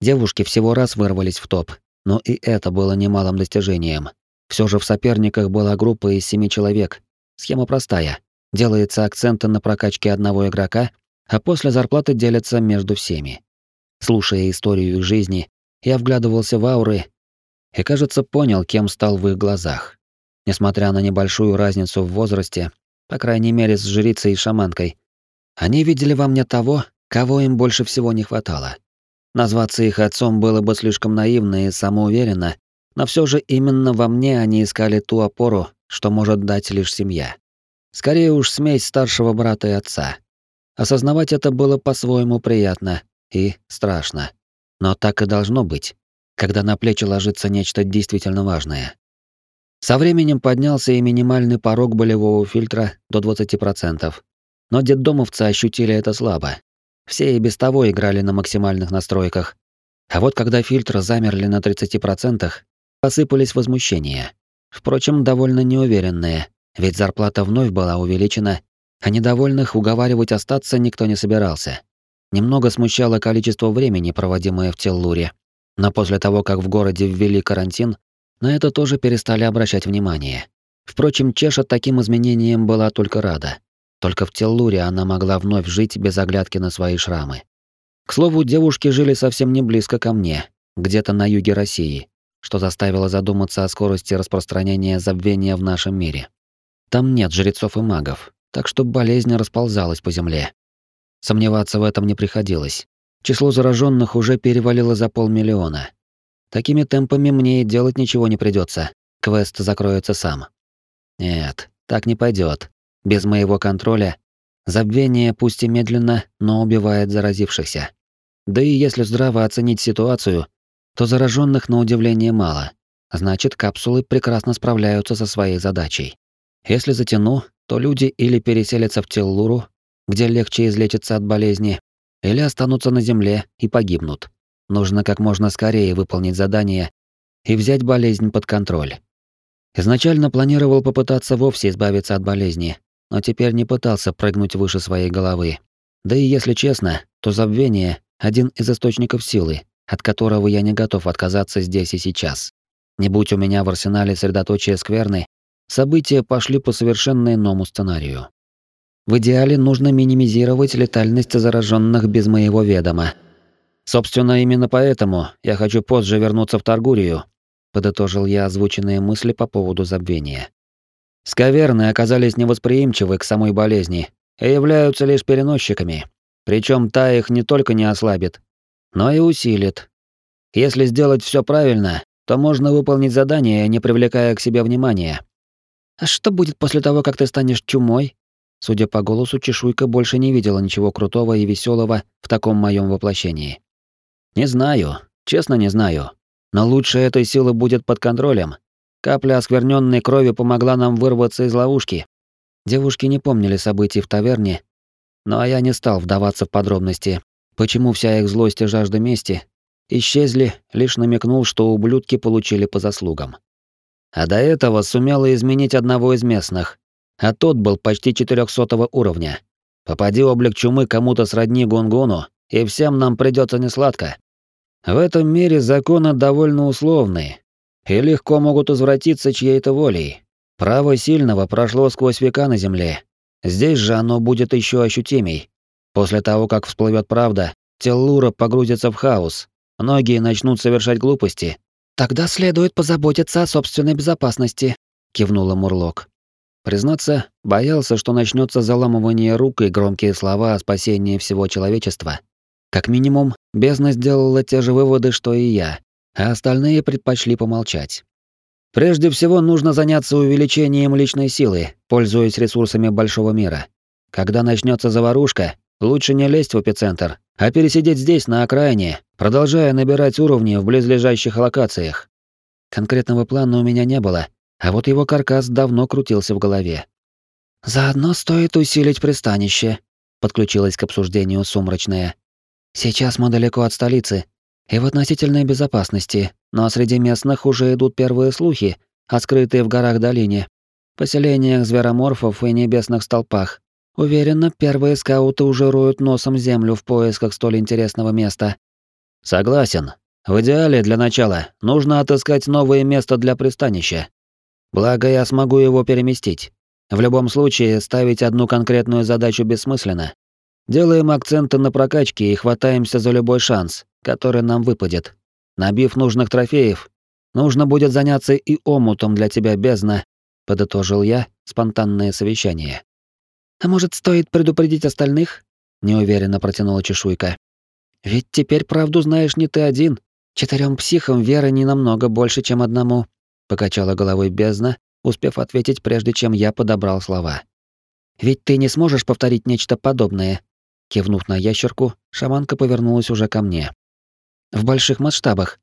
Девушки всего раз вырвались в топ, но и это было немалым достижением. Все же в соперниках была группа из семи человек. Схема простая. Делается акцент на прокачке одного игрока, а после зарплаты делятся между всеми. Слушая историю их жизни, я вглядывался в ауры и, кажется, понял, кем стал в их глазах. Несмотря на небольшую разницу в возрасте, по крайней мере с жрицей и шаманкой, они видели во мне того, кого им больше всего не хватало. Назваться их отцом было бы слишком наивно и самоуверенно, но все же именно во мне они искали ту опору, что может дать лишь семья. Скорее уж смесь старшего брата и отца. Осознавать это было по-своему приятно и страшно. Но так и должно быть, когда на плечи ложится нечто действительно важное. Со временем поднялся и минимальный порог болевого фильтра до 20%. Но детдомовцы ощутили это слабо. Все и без того играли на максимальных настройках. А вот когда фильтры замерли на 30%, посыпались возмущения. Впрочем, довольно неуверенные, ведь зарплата вновь была увеличена, а недовольных уговаривать остаться никто не собирался. Немного смущало количество времени, проводимое в Теллуре. Но после того, как в городе ввели карантин, на это тоже перестали обращать внимание. Впрочем, Чеша таким изменениям была только рада. Только в Теллуре она могла вновь жить без оглядки на свои шрамы. К слову, девушки жили совсем не близко ко мне, где-то на юге России, что заставило задуматься о скорости распространения забвения в нашем мире. Там нет жрецов и магов, так что болезнь расползалась по земле. Сомневаться в этом не приходилось. Число зараженных уже перевалило за полмиллиона. Такими темпами мне и делать ничего не придется. Квест закроется сам. Нет, так не пойдет. Без моего контроля Забвение пусть и медленно, но убивает заразившихся. Да и если здраво оценить ситуацию, то зараженных на удивление мало. Значит, капсулы прекрасно справляются со своей задачей. Если затяну, то люди или переселятся в Теллуру, где легче излечиться от болезни, или останутся на земле и погибнут. Нужно как можно скорее выполнить задание и взять болезнь под контроль. Изначально планировал попытаться вовсе избавиться от болезни, но теперь не пытался прыгнуть выше своей головы. Да и если честно, то забвение — один из источников силы, от которого я не готов отказаться здесь и сейчас. Не будь у меня в арсенале средоточия скверны, события пошли по совершенно иному сценарию. В идеале нужно минимизировать летальность зараженных без моего ведома. Собственно, именно поэтому я хочу позже вернуться в Таргурию, подытожил я озвученные мысли по поводу забвения. Скаверны оказались невосприимчивы к самой болезни и являются лишь переносчиками. Причем та их не только не ослабит, но и усилит. Если сделать все правильно, то можно выполнить задание, не привлекая к себе внимания. А что будет после того, как ты станешь чумой? Судя по голосу, чешуйка больше не видела ничего крутого и веселого в таком моем воплощении. Не знаю, честно не знаю. Но лучше этой силы будет под контролем. Капля оскверненной крови помогла нам вырваться из ловушки. Девушки не помнили событий в таверне, но я не стал вдаваться в подробности, почему вся их злость и жажда мести исчезли, лишь намекнул, что ублюдки получили по заслугам. А до этого сумела изменить одного из местных, а тот был почти 400 уровня. Попади облик чумы кому-то сродни Гунгуну, и всем нам придется несладко. В этом мире законы довольно условные и легко могут извратиться чьей-то волей. Право сильного прошло сквозь века на земле. Здесь же оно будет еще ощутимей. После того, как всплывет правда, Теллура погрузится в хаос. Многие начнут совершать глупости. Тогда следует позаботиться о собственной безопасности, кивнула Мурлок. Признаться, боялся, что начнется заламывание рук и громкие слова о спасении всего человечества. Как минимум, бездна сделала те же выводы, что и я, а остальные предпочли помолчать. Прежде всего нужно заняться увеличением личной силы, пользуясь ресурсами большого мира. Когда начнется заварушка, лучше не лезть в эпицентр, а пересидеть здесь, на окраине, продолжая набирать уровни в близлежащих локациях. Конкретного плана у меня не было, а вот его каркас давно крутился в голове. «Заодно стоит усилить пристанище», — подключилась к обсуждению сумрачная. Сейчас мы далеко от столицы и в относительной безопасности, но среди местных уже идут первые слухи о скрытой в горах долине, поселениях звероморфов и небесных столпах. Уверенно, первые скауты уже роют носом землю в поисках столь интересного места. Согласен. В идеале для начала нужно отыскать новое место для пристанища. Благо я смогу его переместить. В любом случае, ставить одну конкретную задачу бессмысленно. Делаем акценты на прокачке и хватаемся за любой шанс, который нам выпадет. Набив нужных трофеев, нужно будет заняться и омутом для тебя бездна, подытожил я спонтанное совещание. А может, стоит предупредить остальных? неуверенно протянула чешуйка. Ведь теперь правду знаешь не ты один. Четырем психам веры не намного больше, чем одному, покачала головой бездна, успев ответить прежде чем я подобрал слова. Ведь ты не сможешь повторить нечто подобное, Кивнув на ящерку, шаманка повернулась уже ко мне. В больших масштабах.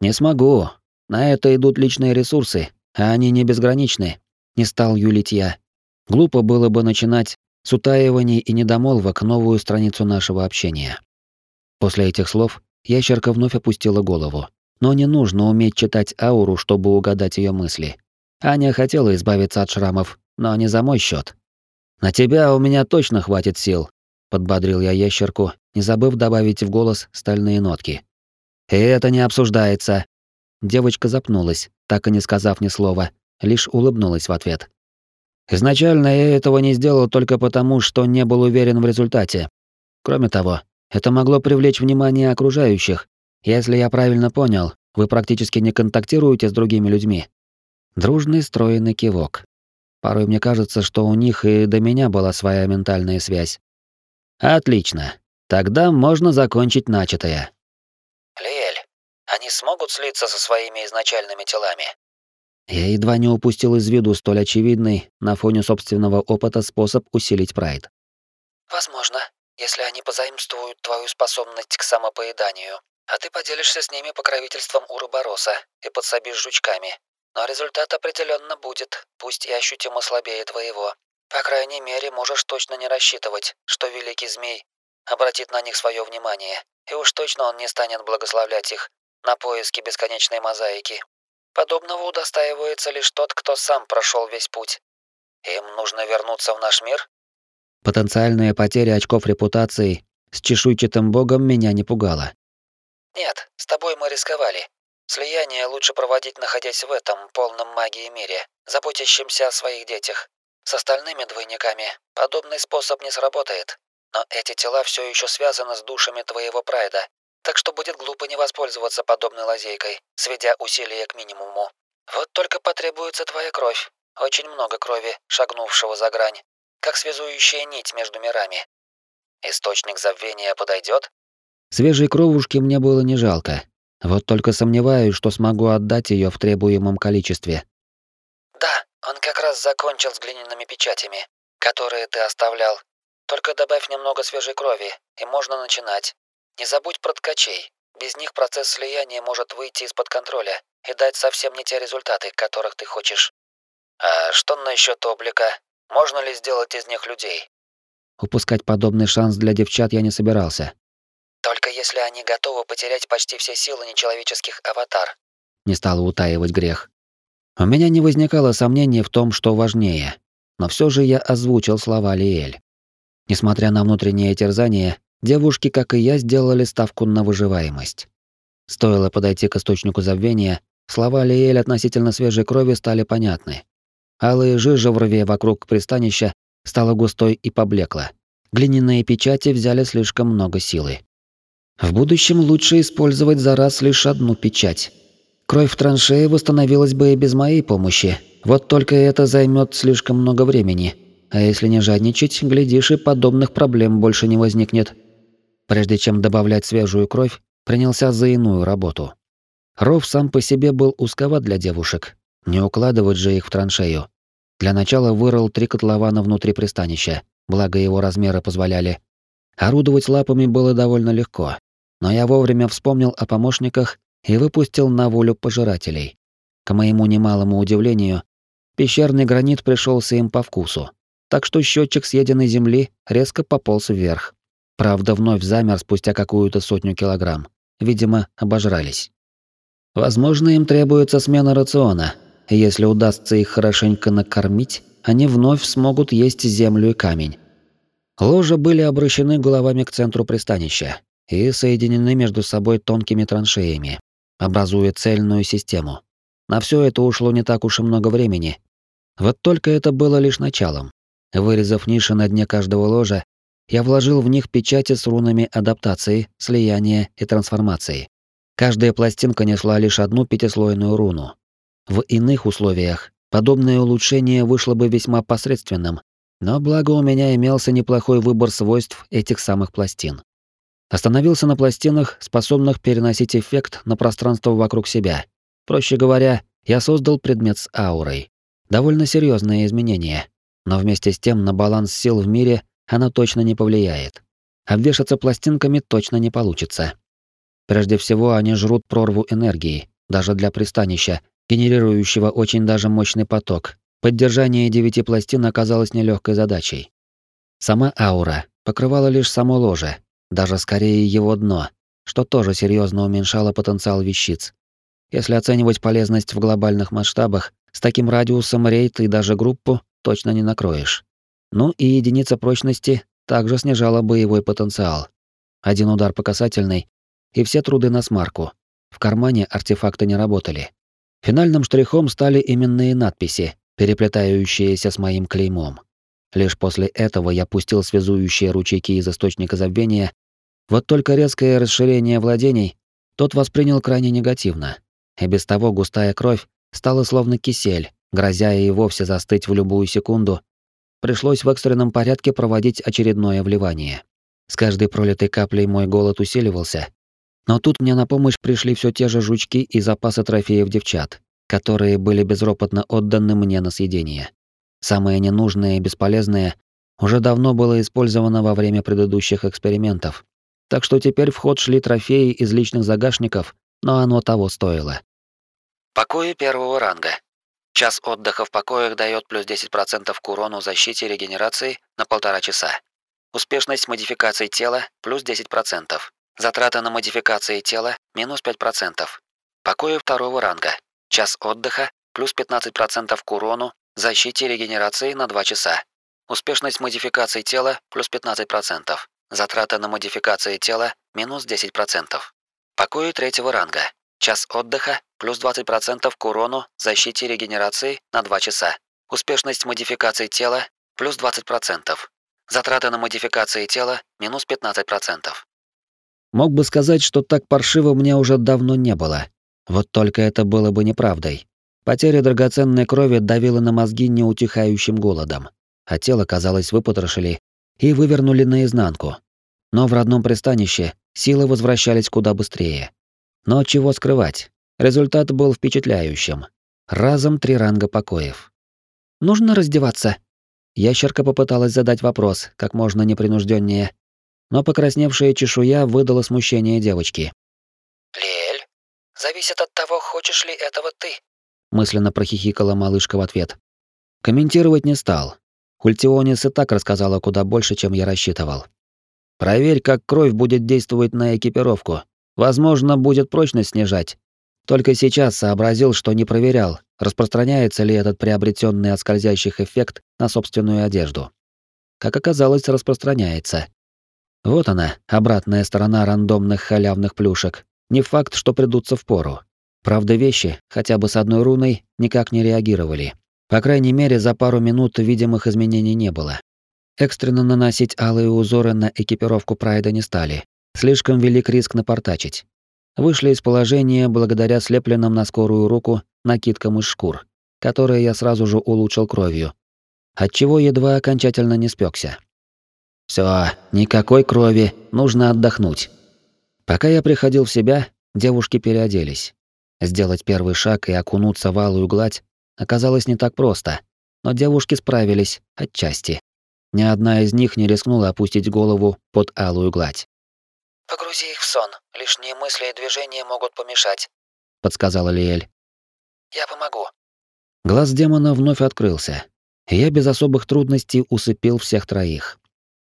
Не смогу. На это идут личные ресурсы, а они не безграничны. Не стал юлить я. Глупо было бы начинать с утаиваний и недомолвок новую страницу нашего общения. После этих слов ящерка вновь опустила голову. Но не нужно уметь читать ауру, чтобы угадать ее мысли. Аня хотела избавиться от шрамов, но не за мой счет. На тебя у меня точно хватит сил, подбодрил я ящерку, не забыв добавить в голос стальные нотки. И это не обсуждается. Девочка запнулась, так и не сказав ни слова, лишь улыбнулась в ответ. Изначально я этого не сделал только потому, что не был уверен в результате. Кроме того, это могло привлечь внимание окружающих. Если я правильно понял, вы практически не контактируете с другими людьми. Дружный стройный кивок. Порой мне кажется, что у них и до меня была своя ментальная связь. Отлично. Тогда можно закончить начатое. Лиэль, они смогут слиться со своими изначальными телами? Я едва не упустил из виду столь очевидный на фоне собственного опыта способ усилить прайд. Возможно, если они позаимствуют твою способность к самопоеданию, а ты поделишься с ними покровительством Урубороса и подсобишь жучками. Но результат определенно будет, пусть и ощутимо слабее твоего. По крайней мере, можешь точно не рассчитывать, что великий змей обратит на них свое внимание, и уж точно он не станет благословлять их на поиски бесконечной мозаики. Подобного удостаивается лишь тот, кто сам прошел весь путь. Им нужно вернуться в наш мир? Потенциальная потеря очков репутации с чешуйчатым богом меня не пугала. Нет, с тобой мы рисковали. Слияние лучше проводить, находясь в этом полном магии мире, заботящемся о своих детях. С остальными двойниками подобный способ не сработает. Но эти тела все еще связаны с душами твоего прайда, так что будет глупо не воспользоваться подобной лазейкой, сведя усилия к минимуму. Вот только потребуется твоя кровь. Очень много крови, шагнувшего за грань, как связующая нить между мирами. Источник забвения подойдет? Свежей кровушки мне было не жалко. Вот только сомневаюсь, что смогу отдать ее в требуемом количестве. Да, он как раз закончил с глиняными печатями, которые ты оставлял. Только добавь немного свежей крови, и можно начинать. Не забудь про ткачей. Без них процесс слияния может выйти из-под контроля и дать совсем не те результаты, которых ты хочешь. А что насчет облика? Можно ли сделать из них людей? Упускать подобный шанс для девчат я не собирался. Только если они готовы потерять почти все силы нечеловеческих аватар. Не стало утаивать грех. У меня не возникало сомнений в том, что важнее, но все же я озвучил слова Лиэль. Несмотря на внутреннее терзание, Девушки, как и я, сделали ставку на выживаемость. Стоило подойти к источнику забвения, слова Лиэль относительно свежей крови стали понятны. Алая жижа в рве вокруг пристанища стала густой и поблекла. Глиняные печати взяли слишком много силы. В будущем лучше использовать за раз лишь одну печать. Кровь в траншее восстановилась бы и без моей помощи. Вот только это займет слишком много времени. А если не жадничать, глядишь, и подобных проблем больше не возникнет. Прежде чем добавлять свежую кровь, принялся за иную работу. Ров сам по себе был узковат для девушек. Не укладывать же их в траншею. Для начала вырыл три котлована внутри пристанища, благо его размеры позволяли. Орудовать лапами было довольно легко, но я вовремя вспомнил о помощниках и выпустил на волю пожирателей. К моему немалому удивлению, пещерный гранит пришелся им по вкусу, так что счетчик съеденной земли резко пополз вверх. Правда, вновь замер спустя какую-то сотню килограмм. Видимо, обожрались. Возможно, им требуется смена рациона. И если удастся их хорошенько накормить, они вновь смогут есть землю и камень. Ложа были обращены головами к центру пристанища и соединены между собой тонкими траншеями, образуя цельную систему. На все это ушло не так уж и много времени. Вот только это было лишь началом. Вырезав ниши на дне каждого ложа, я вложил в них печати с рунами адаптации, слияния и трансформации. Каждая пластинка несла лишь одну пятислойную руну. В иных условиях подобное улучшение вышло бы весьма посредственным, но благо у меня имелся неплохой выбор свойств этих самых пластин. Остановился на пластинах, способных переносить эффект на пространство вокруг себя. Проще говоря, я создал предмет с аурой. Довольно серьезное изменение, но вместе с тем на баланс сил в мире она точно не повлияет. Обвешаться пластинками точно не получится. Прежде всего, они жрут прорву энергии, даже для пристанища, генерирующего очень даже мощный поток. Поддержание девяти пластин оказалось нелегкой задачей. Сама аура покрывала лишь само ложе, даже скорее его дно, что тоже серьезно уменьшало потенциал вещиц. Если оценивать полезность в глобальных масштабах, с таким радиусом рейд и даже группу точно не накроешь. Ну и единица прочности также снижала боевой потенциал. Один удар по касательной, и все труды на смарку. В кармане артефакты не работали. Финальным штрихом стали именные надписи, переплетающиеся с моим клеймом. Лишь после этого я пустил связующие ручейки из источника забвения. Вот только резкое расширение владений тот воспринял крайне негативно. И без того густая кровь стала словно кисель, грозя и вовсе застыть в любую секунду пришлось в экстренном порядке проводить очередное вливание. С каждой пролитой каплей мой голод усиливался. Но тут мне на помощь пришли все те же жучки и запасы трофеев девчат, которые были безропотно отданы мне на съедение. Самое ненужное и бесполезное уже давно было использовано во время предыдущих экспериментов. Так что теперь в ход шли трофеи из личных загашников, но оно того стоило. Покои первого ранга. Час отдыха в покоях дает плюс 10% к урону защите регенерации на полтора часа. Успешность модификации тела плюс 10%. Затраты на модификации тела минус 5%. Покои второго ранга. Час отдыха плюс 15% к урону, защите регенерации на 2 часа. Успешность модификации тела плюс 15%. Затраты на модификации тела минус 10%. Покои третьего ранга. Час отдыха плюс 20% к урону, защите и регенерации на 2 часа. Успешность модификации тела плюс 20%. Затраты на модификации тела минус 15%. Мог бы сказать, что так паршиво мне уже давно не было. Вот только это было бы неправдой. Потеря драгоценной крови давила на мозги неутихающим голодом, а тело, казалось, выпотрошили и вывернули наизнанку. Но в родном пристанище силы возвращались куда быстрее. Но чего скрывать, результат был впечатляющим. Разом три ранга покоев. «Нужно раздеваться?» Ящерка попыталась задать вопрос, как можно непринужденнее, но покрасневшая чешуя выдала смущение девочки. «Лель, зависит от того, хочешь ли этого ты», мысленно прохихикала малышка в ответ. Комментировать не стал. Ультионис и так рассказала куда больше, чем я рассчитывал. Проверь, как кровь будет действовать на экипировку. Возможно, будет прочность снижать. Только сейчас сообразил, что не проверял, распространяется ли этот приобретенный от скользящих эффект на собственную одежду. Как оказалось, распространяется. Вот она, обратная сторона рандомных халявных плюшек. Не факт, что придутся в пору. Правда, вещи, хотя бы с одной руной, никак не реагировали. По крайней мере, за пару минут видимых изменений не было. Экстренно наносить алые узоры на экипировку Прайда не стали. Слишком велик риск напортачить. Вышли из положения благодаря слепленным на скорую руку накидкам из шкур, которые я сразу же улучшил кровью, отчего едва окончательно не спекся. Все, никакой крови, нужно отдохнуть. Пока я приходил в себя, девушки переоделись. Сделать первый шаг и окунуться в алую гладь оказалось не так просто, но девушки справились отчасти. Ни одна из них не рискнула опустить голову под алую гладь. «Погрузи их в сон, лишние мысли и движения могут помешать», — подсказала Лиэль. «Я помогу». Глаз демона вновь открылся, и я без особых трудностей усыпил всех троих.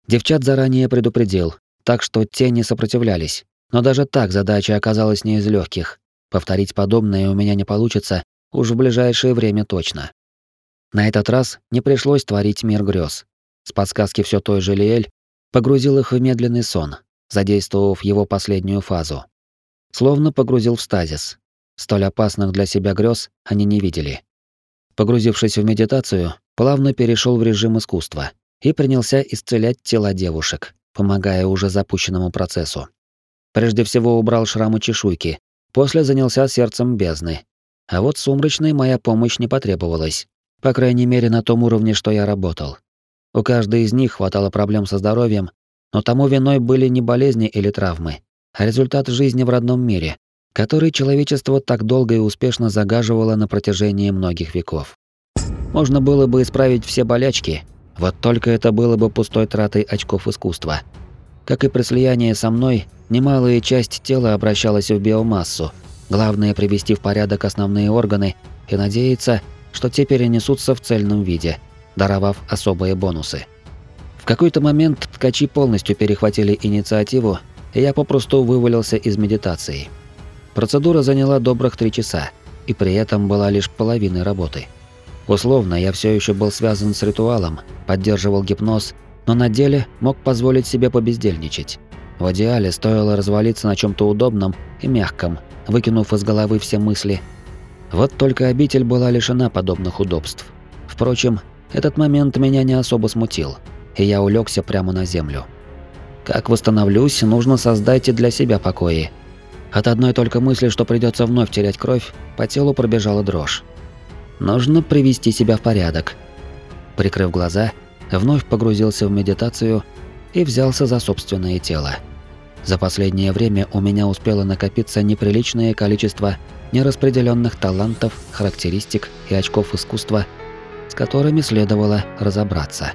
Девчат заранее предупредил, так что те не сопротивлялись. Но даже так задача оказалась не из легких. Повторить подобное у меня не получится уж в ближайшее время точно. На этот раз не пришлось творить мир грез. С подсказки все той же Лиэль погрузил их в медленный сон, задействовав его последнюю фазу. Словно погрузил в стазис. Столь опасных для себя грез они не видели. Погрузившись в медитацию, плавно перешел в режим искусства и принялся исцелять тела девушек, помогая уже запущенному процессу. Прежде всего убрал шрамы чешуйки, после занялся сердцем бездны. А вот сумрачной моя помощь не потребовалась, по крайней мере на том уровне, что я работал. У каждой из них хватало проблем со здоровьем, но тому виной были не болезни или травмы, а результат жизни в родном мире, который человечество так долго и успешно загаживало на протяжении многих веков. Можно было бы исправить все болячки, вот только это было бы пустой тратой очков искусства. Как и при слиянии со мной, немалая часть тела обращалась в биомассу. Главное привести в порядок основные органы и надеяться, что те перенесутся в цельном виде, даровав особые бонусы. В какой-то момент ткачи полностью перехватили инициативу, и я попросту вывалился из медитации. Процедура заняла добрых три часа, и при этом была лишь половиной работы. Условно, я все еще был связан с ритуалом, поддерживал гипноз, но на деле мог позволить себе побездельничать. В идеале стоило развалиться на чем то удобном и мягком, выкинув из головы все мысли. Вот только обитель была лишена подобных удобств. Впрочем, этот момент меня не особо смутил, и я улегся прямо на землю. Как восстановлюсь, нужно создать и для себя покои. От одной только мысли, что придется вновь терять кровь, по телу пробежала дрожь. Нужно привести себя в порядок. Прикрыв глаза, вновь погрузился в медитацию и взялся за собственное тело. За последнее время у меня успело накопиться неприличное количество нераспределенных талантов, характеристик и очков искусства, с которыми следовало разобраться.